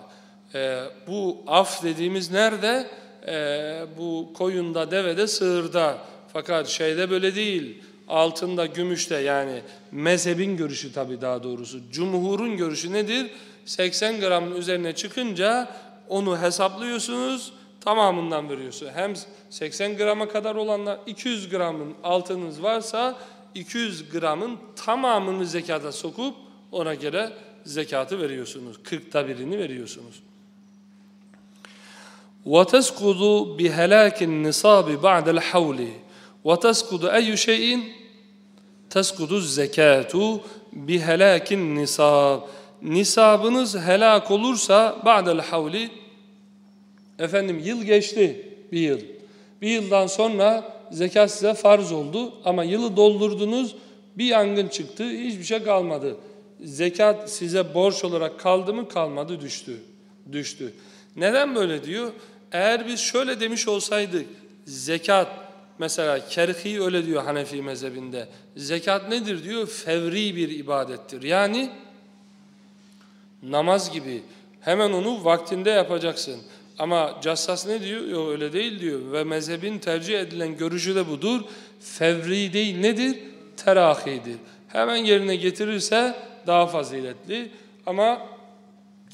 Ee, bu af dediğimiz nerede? Ee, bu koyunda, devede, sığırda. Fakat şeyde böyle değil. Altında, gümüşte yani mezhebin görüşü tabii daha doğrusu. Cumhurun görüşü nedir? 80 gramın üzerine çıkınca onu hesaplıyorsunuz tamamından veriyorsun. Hem 80 grama kadar olanlar 200 gramın altınız varsa 200 gramın tamamını zekata sokup ona göre zekatı veriyorsunuz. 40'ta birini veriyorsunuz. وَتَسْقُدُ بِهَلَاكِ النِّصَابِ بَعْدَ الْحَوْلِ وَتَسْقُدُ اَيُّ شَيْءٍ تَسْقُدُ الزَّكَاتُ بِهَلَاكِ النِّصَابِ Nisabınız helak olursa ba'del havli Efendim yıl geçti bir yıl. Bir yıldan sonra zekat size farz oldu ama yılı doldurdunuz bir yangın çıktı hiçbir şey kalmadı. Zekat size borç olarak kaldı mı kalmadı düştü. Düştü. Neden böyle diyor? Eğer biz şöyle demiş olsaydık zekat Mesela Kerhi öyle diyor Hanefi mezhebinde. Zekat nedir diyor? Fevri bir ibadettir. Yani namaz gibi hemen onu vaktinde yapacaksın. Ama Cassas ne diyor? Yok öyle değil diyor. Ve mezhebin tercih edilen görüşü de budur. Fevri değil nedir? Terahidir. Hemen yerine getirirse daha faziletli. Ama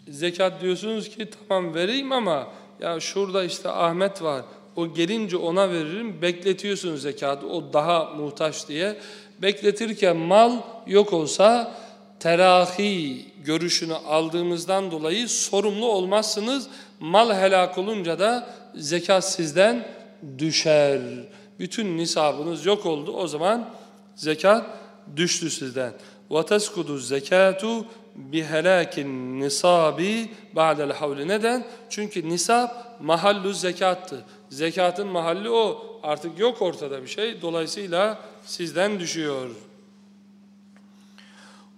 zekat diyorsunuz ki tamam vereyim ama ya şurada işte Ahmet var. O gelince ona veririm. Bekletiyorsun zekatı. O daha muhtaç diye. Bekletirken mal yok olsa terahi görüşünü aldığımızdan dolayı sorumlu olmazsınız. Mal helak olunca da zekat sizden düşer. Bütün nisabınız yok oldu. O zaman zekat düştü sizden. وَتَسْكُدُ الزَّكَاتُ بِهَلَاكِ النِّصَابِ بَعْدَ الْحَوْلِ Neden? Çünkü nisab mahallu zekattı. Zekatın mahalli o. Artık yok ortada bir şey. Dolayısıyla sizden düşüyor.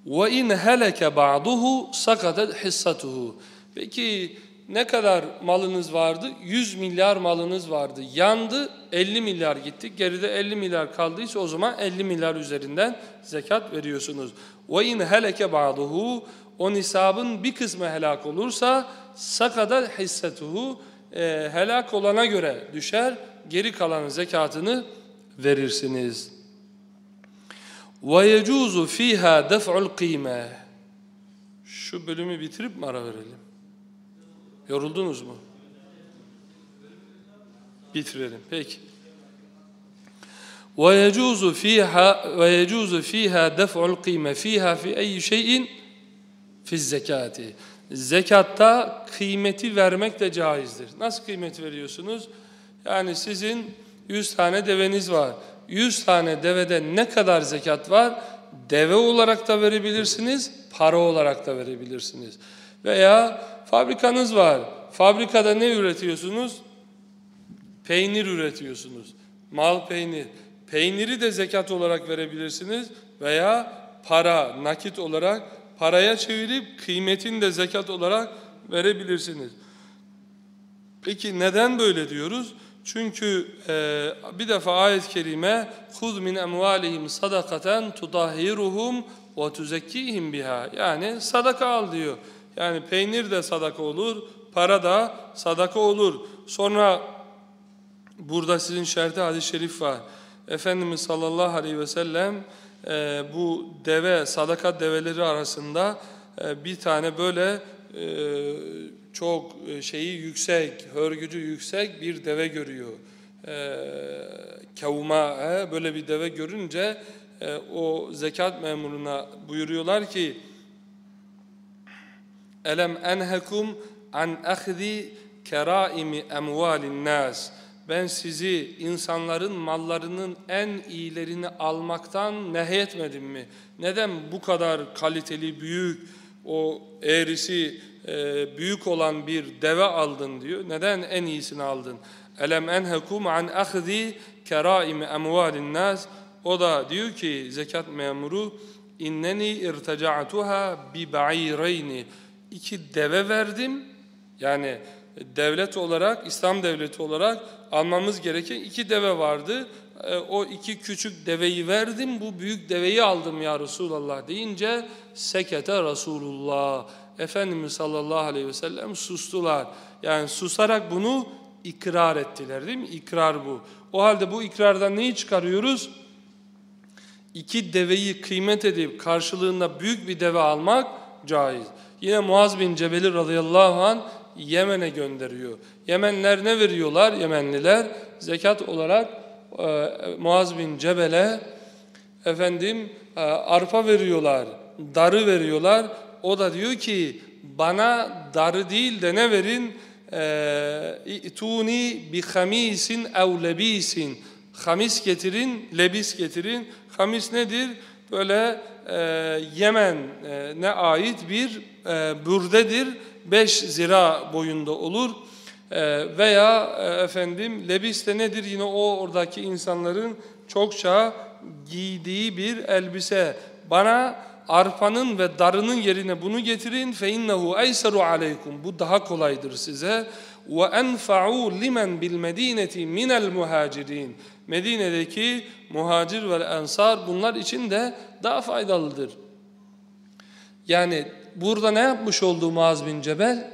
وَاِنْ هَلَكَ بَعْضُهُ سَقَدَتْ حِصَّتُهُ Peki ne kadar malınız vardı? 100 milyar malınız vardı. Yandı 50 milyar gitti. Geride 50 milyar kaldıysa o zaman 50 milyar üzerinden zekat veriyorsunuz. وَاِنْ هَلَكَ بَعْضُهُ O nisabın bir kısmı helak olursa sakada hissetuhu e, helak olana göre düşer. Geri kalan zekatını verirsiniz. وَيَجُوزُ ف۪يهَا دَفْعُ الْقِيمَةِ Şu bölümü bitirip mi ara verelim? Yoruldunuz mu? Bitirelim. Peki. ويجوز فيها ويجوز فيها دفع القيمة فيها في أي شيء في الزكاة. Zekatta kıymeti vermek de caizdir. Nasıl kıymet veriyorsunuz? Yani sizin 100 tane deveniz var. 100 tane devede ne kadar zekat var? Deve olarak da verebilirsiniz, para olarak da verebilirsiniz. Veya fabrikanız var. Fabrikada ne üretiyorsunuz? Peynir üretiyorsunuz. Mal peynir. Peyniri de zekat olarak verebilirsiniz veya para, nakit olarak paraya çevirip kıymetini de zekat olarak verebilirsiniz. Peki neden böyle diyoruz? Çünkü e, bir defa ayet-i kerime خُذْ مِنْ اَمْوَالِهِمْ صَدَقَةً تُطَهِّرُهُمْ وَتُزَكِّيهِمْ biha. Yani sadaka al diyor. Yani peynir de sadaka olur, para da sadaka olur. Sonra burada sizin şerti hadis-i şerif var. Efendimiz sallallahu aleyhi ve sellem e, bu deve, sadaka develeri arasında e, bir tane böyle e, çok e, şeyi yüksek, hörgücü yüksek bir deve görüyor. E, kavma, e, böyle bir deve görünce e, o zekat memuruna buyuruyorlar ki Elem enhekum an ahzi keraimi emvalin nas. Ben sizi insanların mallarının en iyilerini almaktan nehyetmedim mi? Neden bu kadar kaliteli, büyük, o eğrisi e, büyük olan bir deve aldın diyor. Neden en iyisini aldın? Elem enhekum an ahzi keraimi emvalin nas. O da diyor ki zekat memuru inneni irteca'tuha bi ba'ireyni iki deve verdim. Yani devlet olarak, İslam devleti olarak almamız gereken iki deve vardı. E, o iki küçük deveyi verdim, bu büyük deveyi aldım ya Resulallah deyince sekete Resulullah. Efendimiz sallallahu aleyhi ve sellem sustular. Yani susarak bunu ikrar ettiler değil mi? İkrar bu. O halde bu ikrardan neyi çıkarıyoruz? İki deveyi kıymet edip karşılığında büyük bir deve almak caiz. Yine Muaz bin Cebeli radıyallahu an Yemen'e gönderiyor. Yemenler ne veriyorlar Yemenliler? Zekat olarak e, Muaz bin Cebel'e efendim e, arpa veriyorlar, darı veriyorlar. O da diyor ki bana darı değil de ne verin? E, İtuni bi hamisin ev lebisin. Hamis getirin, lebis getirin. Hamis nedir? Böyle e, Yemen'e ait bir e, bürdedir. 5 zira boyunda olur. E, veya e, efendim lebis de nedir? Yine o oradaki insanların çokça giydiği bir elbise. Bana arpanın ve darının yerine bunu getirin fe innehu eyseru aleykum. Bu daha kolaydır size. Ve enfa'u limen bil medineti minel muhacirin Medine'deki muhacir ve ensar bunlar için de daha faydalıdır. Yani burada ne yapmış oldu Muaz bin Cebel?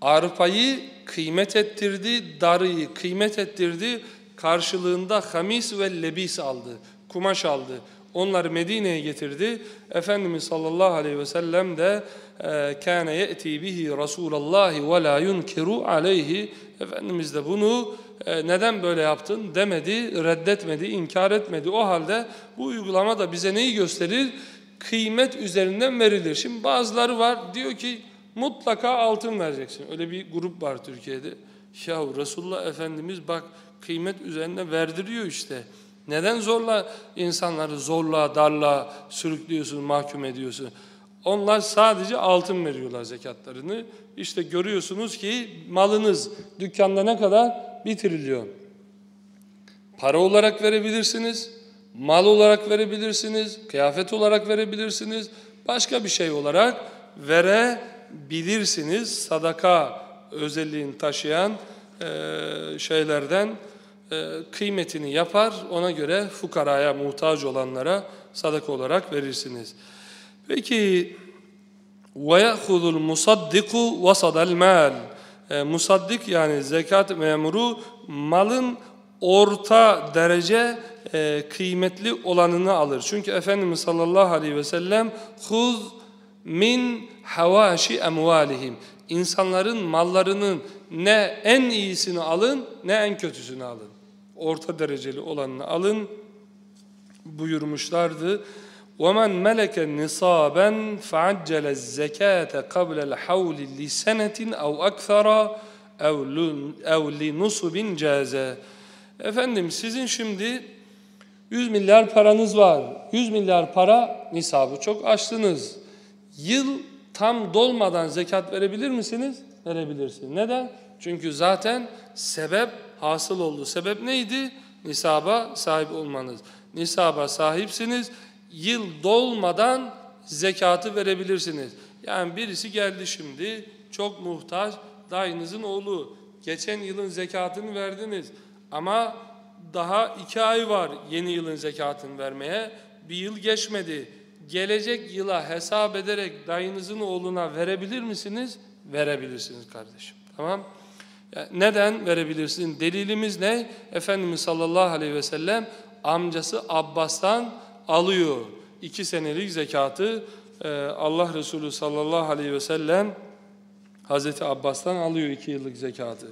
Arpayı kıymet ettirdi, darıyı kıymet ettirdi. Karşılığında hamis ve lebis aldı, kumaş aldı. Onları Medine'ye getirdi. Efendimiz sallallahu aleyhi ve sellem de kâne ye'ti bihi Rasûlallâhi ve lâ yunkiru aleyhi Efendimiz de bunu neden böyle yaptın demedi, reddetmedi, inkar etmedi. O halde bu uygulama da bize neyi gösterir? Kıymet üzerinden verilir. Şimdi bazıları var diyor ki mutlaka altın vereceksin. Öyle bir grup var Türkiye'de. Ya Resulullah Efendimiz bak kıymet üzerine verdiriyor işte. Neden zorla insanları zorla, darla sürüklüyorsun, mahkum ediyorsun? Onlar sadece altın veriyorlar zekatlarını. İşte görüyorsunuz ki malınız dükkanda ne kadar? Bir trilyon. Para olarak verebilirsiniz, mal olarak verebilirsiniz, kıyafet olarak verebilirsiniz, başka bir şey olarak verebilirsiniz. Sadaka özelliğini taşıyan e, şeylerden e, kıymetini yapar, ona göre fukaraya, muhtaç olanlara sadaka olarak verirsiniz. Peki ve ya'khudul musaddiku vasadal mal. Musaddik yani zekat memuru malın orta derece e, kıymetli olanını alır. Çünkü Efendimiz sallallahu aleyhi ve sellem huz min havaşi emvalihim. İnsanların mallarının ne en iyisini alın ne en kötüsünü alın. Orta dereceli olanını alın buyurmuşlardı. وَمَنْ مَلَكَ نِصَابًا فَعَجَّلَ الزَّكَاةَ قَبْلَ الْحَوْلِ لِسَنَةٍ اَوْ اَكْثَرَ اَوْ لِنُصُبٍ جَازَ Efendim sizin şimdi 100 milyar paranız var. 100 milyar para nisabı çok açtınız. Yıl tam dolmadan zekat verebilir misiniz? Verebilirsiniz. Neden? Çünkü zaten sebep hasıl oldu. Sebep neydi? Nisaba sahip olmanız. Nisaba sahipsiniz yıl dolmadan zekatı verebilirsiniz. Yani birisi geldi şimdi çok muhtaç dayınızın oğlu geçen yılın zekatını verdiniz ama daha iki ay var yeni yılın zekatını vermeye bir yıl geçmedi. Gelecek yıla hesap ederek dayınızın oğluna verebilir misiniz? Verebilirsiniz kardeşim. Tamam Neden verebilirsiniz? Delilimiz ne? Efendimiz sallallahu aleyhi ve sellem amcası Abbas'tan alıyor. iki senelik zekatı e, Allah Resulü sallallahu aleyhi ve sellem Hazreti Abbas'tan alıyor iki yıllık zekatı.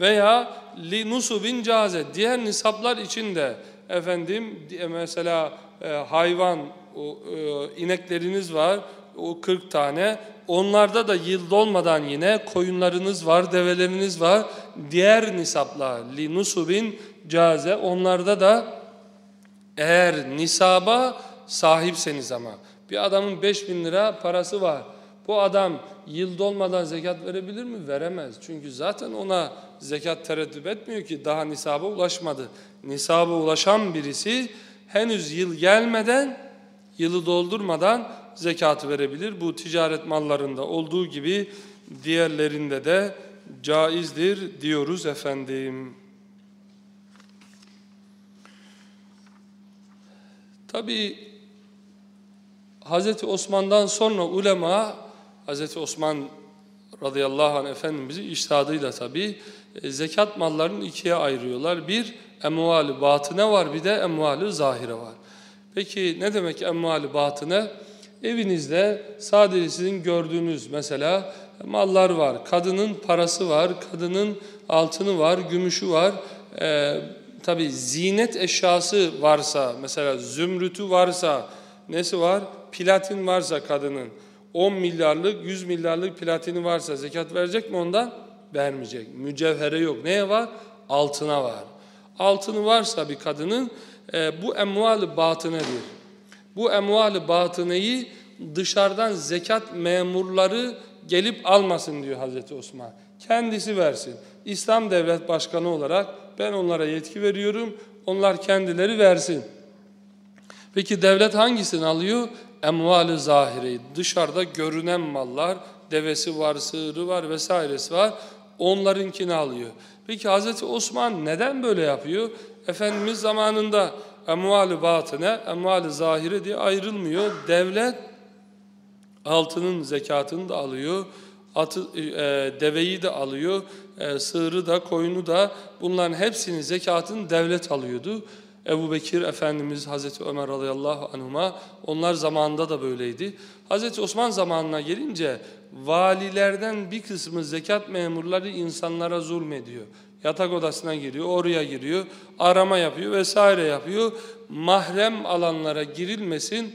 Veya li nusubin caze diğer nisaplar için de efendim mesela e, hayvan e, inekleriniz var o 40 tane onlarda da yıl dolmadan yine koyunlarınız var develeriniz var diğer nisaplar li nusubin caze onlarda da eğer nisaba sahipseniz ama bir adamın 5000 lira parası var. Bu adam yıl dolmadan zekat verebilir mi? Veremez. Çünkü zaten ona zekat tereddüt etmiyor ki daha nisaba ulaşmadı. Nisaba ulaşan birisi henüz yıl gelmeden, yılı doldurmadan zekatı verebilir. Bu ticaret mallarında olduğu gibi diğerlerinde de caizdir diyoruz efendim. Tabi Hz. Osman'dan sonra ulema, Hz. Osman radıyallahu anh Efendimiz'i iştihadıyla tabi e, zekat mallarını ikiye ayırıyorlar. Bir, emvali batine var bir de emvali zahire var. Peki ne demek emvali batine? Evinizde sadece sizin gördüğünüz mesela mallar var. Kadının parası var, kadının altını var, gümüşü var. Ee, tabi zinet eşyası varsa, mesela zümrütü varsa, nesi var? Platin varsa kadının, 10 milyarlık, 100 milyarlık platini varsa zekat verecek mi ondan? Vermeyecek. Mücevhere yok. Neye var? Altına var. Altını varsa bir kadının e, bu emval-i batınedir. Bu emval-i batıneyi dışarıdan zekat memurları gelip almasın diyor Hazreti Osman. Kendisi versin. İslam Devlet Başkanı olarak ben onlara yetki veriyorum. Onlar kendileri versin. Peki devlet hangisini alıyor? Emval-i zahiri. Dışarıda görünen mallar, devesi var, sığırı var vesairesi var. Onlarınkini alıyor. Peki Hazreti Osman neden böyle yapıyor? Efendimiz zamanında emval-i batine, emval-i zahire diye ayrılmıyor. Devlet altının zekatını da alıyor, atı, e, deveyi de alıyor, e, sığırı da, koyunu da bunların hepsinin zekatını devlet alıyordu. Ebu Bekir Efendimiz, Hazreti Ömer radıyallahu anhuma onlar zamanında da böyleydi. Hazreti Osman zamanına gelince valilerden bir kısmı zekat memurları insanlara zulmediyor. Yatak odasına giriyor, oraya giriyor, arama yapıyor vesaire yapıyor. Mahrem alanlara girilmesin,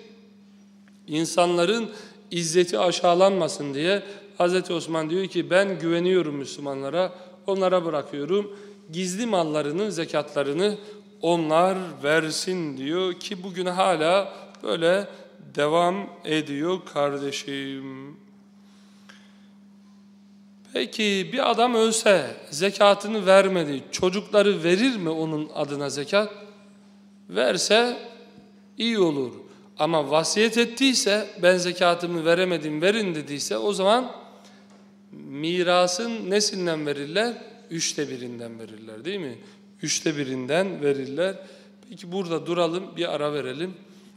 insanların izzeti aşağılanmasın diye Hazreti Osman diyor ki ben güveniyorum Müslümanlara, onlara bırakıyorum. Gizli mallarını, zekatlarını onlar versin diyor ki bugün hala böyle devam ediyor kardeşim. Peki bir adam ölse zekatını vermedi, çocukları verir mi onun adına zekat? Verse iyi olur. Ama vasiyet ettiyse ben zekatımı veremedim verin dediyse o zaman mirasın nesinden verirler? Üçte birinden verirler değil mi? Üçte birinden verirler. Peki burada duralım bir ara verelim.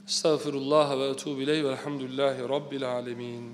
Estağfirullah ve etubu ileyh velhamdülillahi rabbil alemin.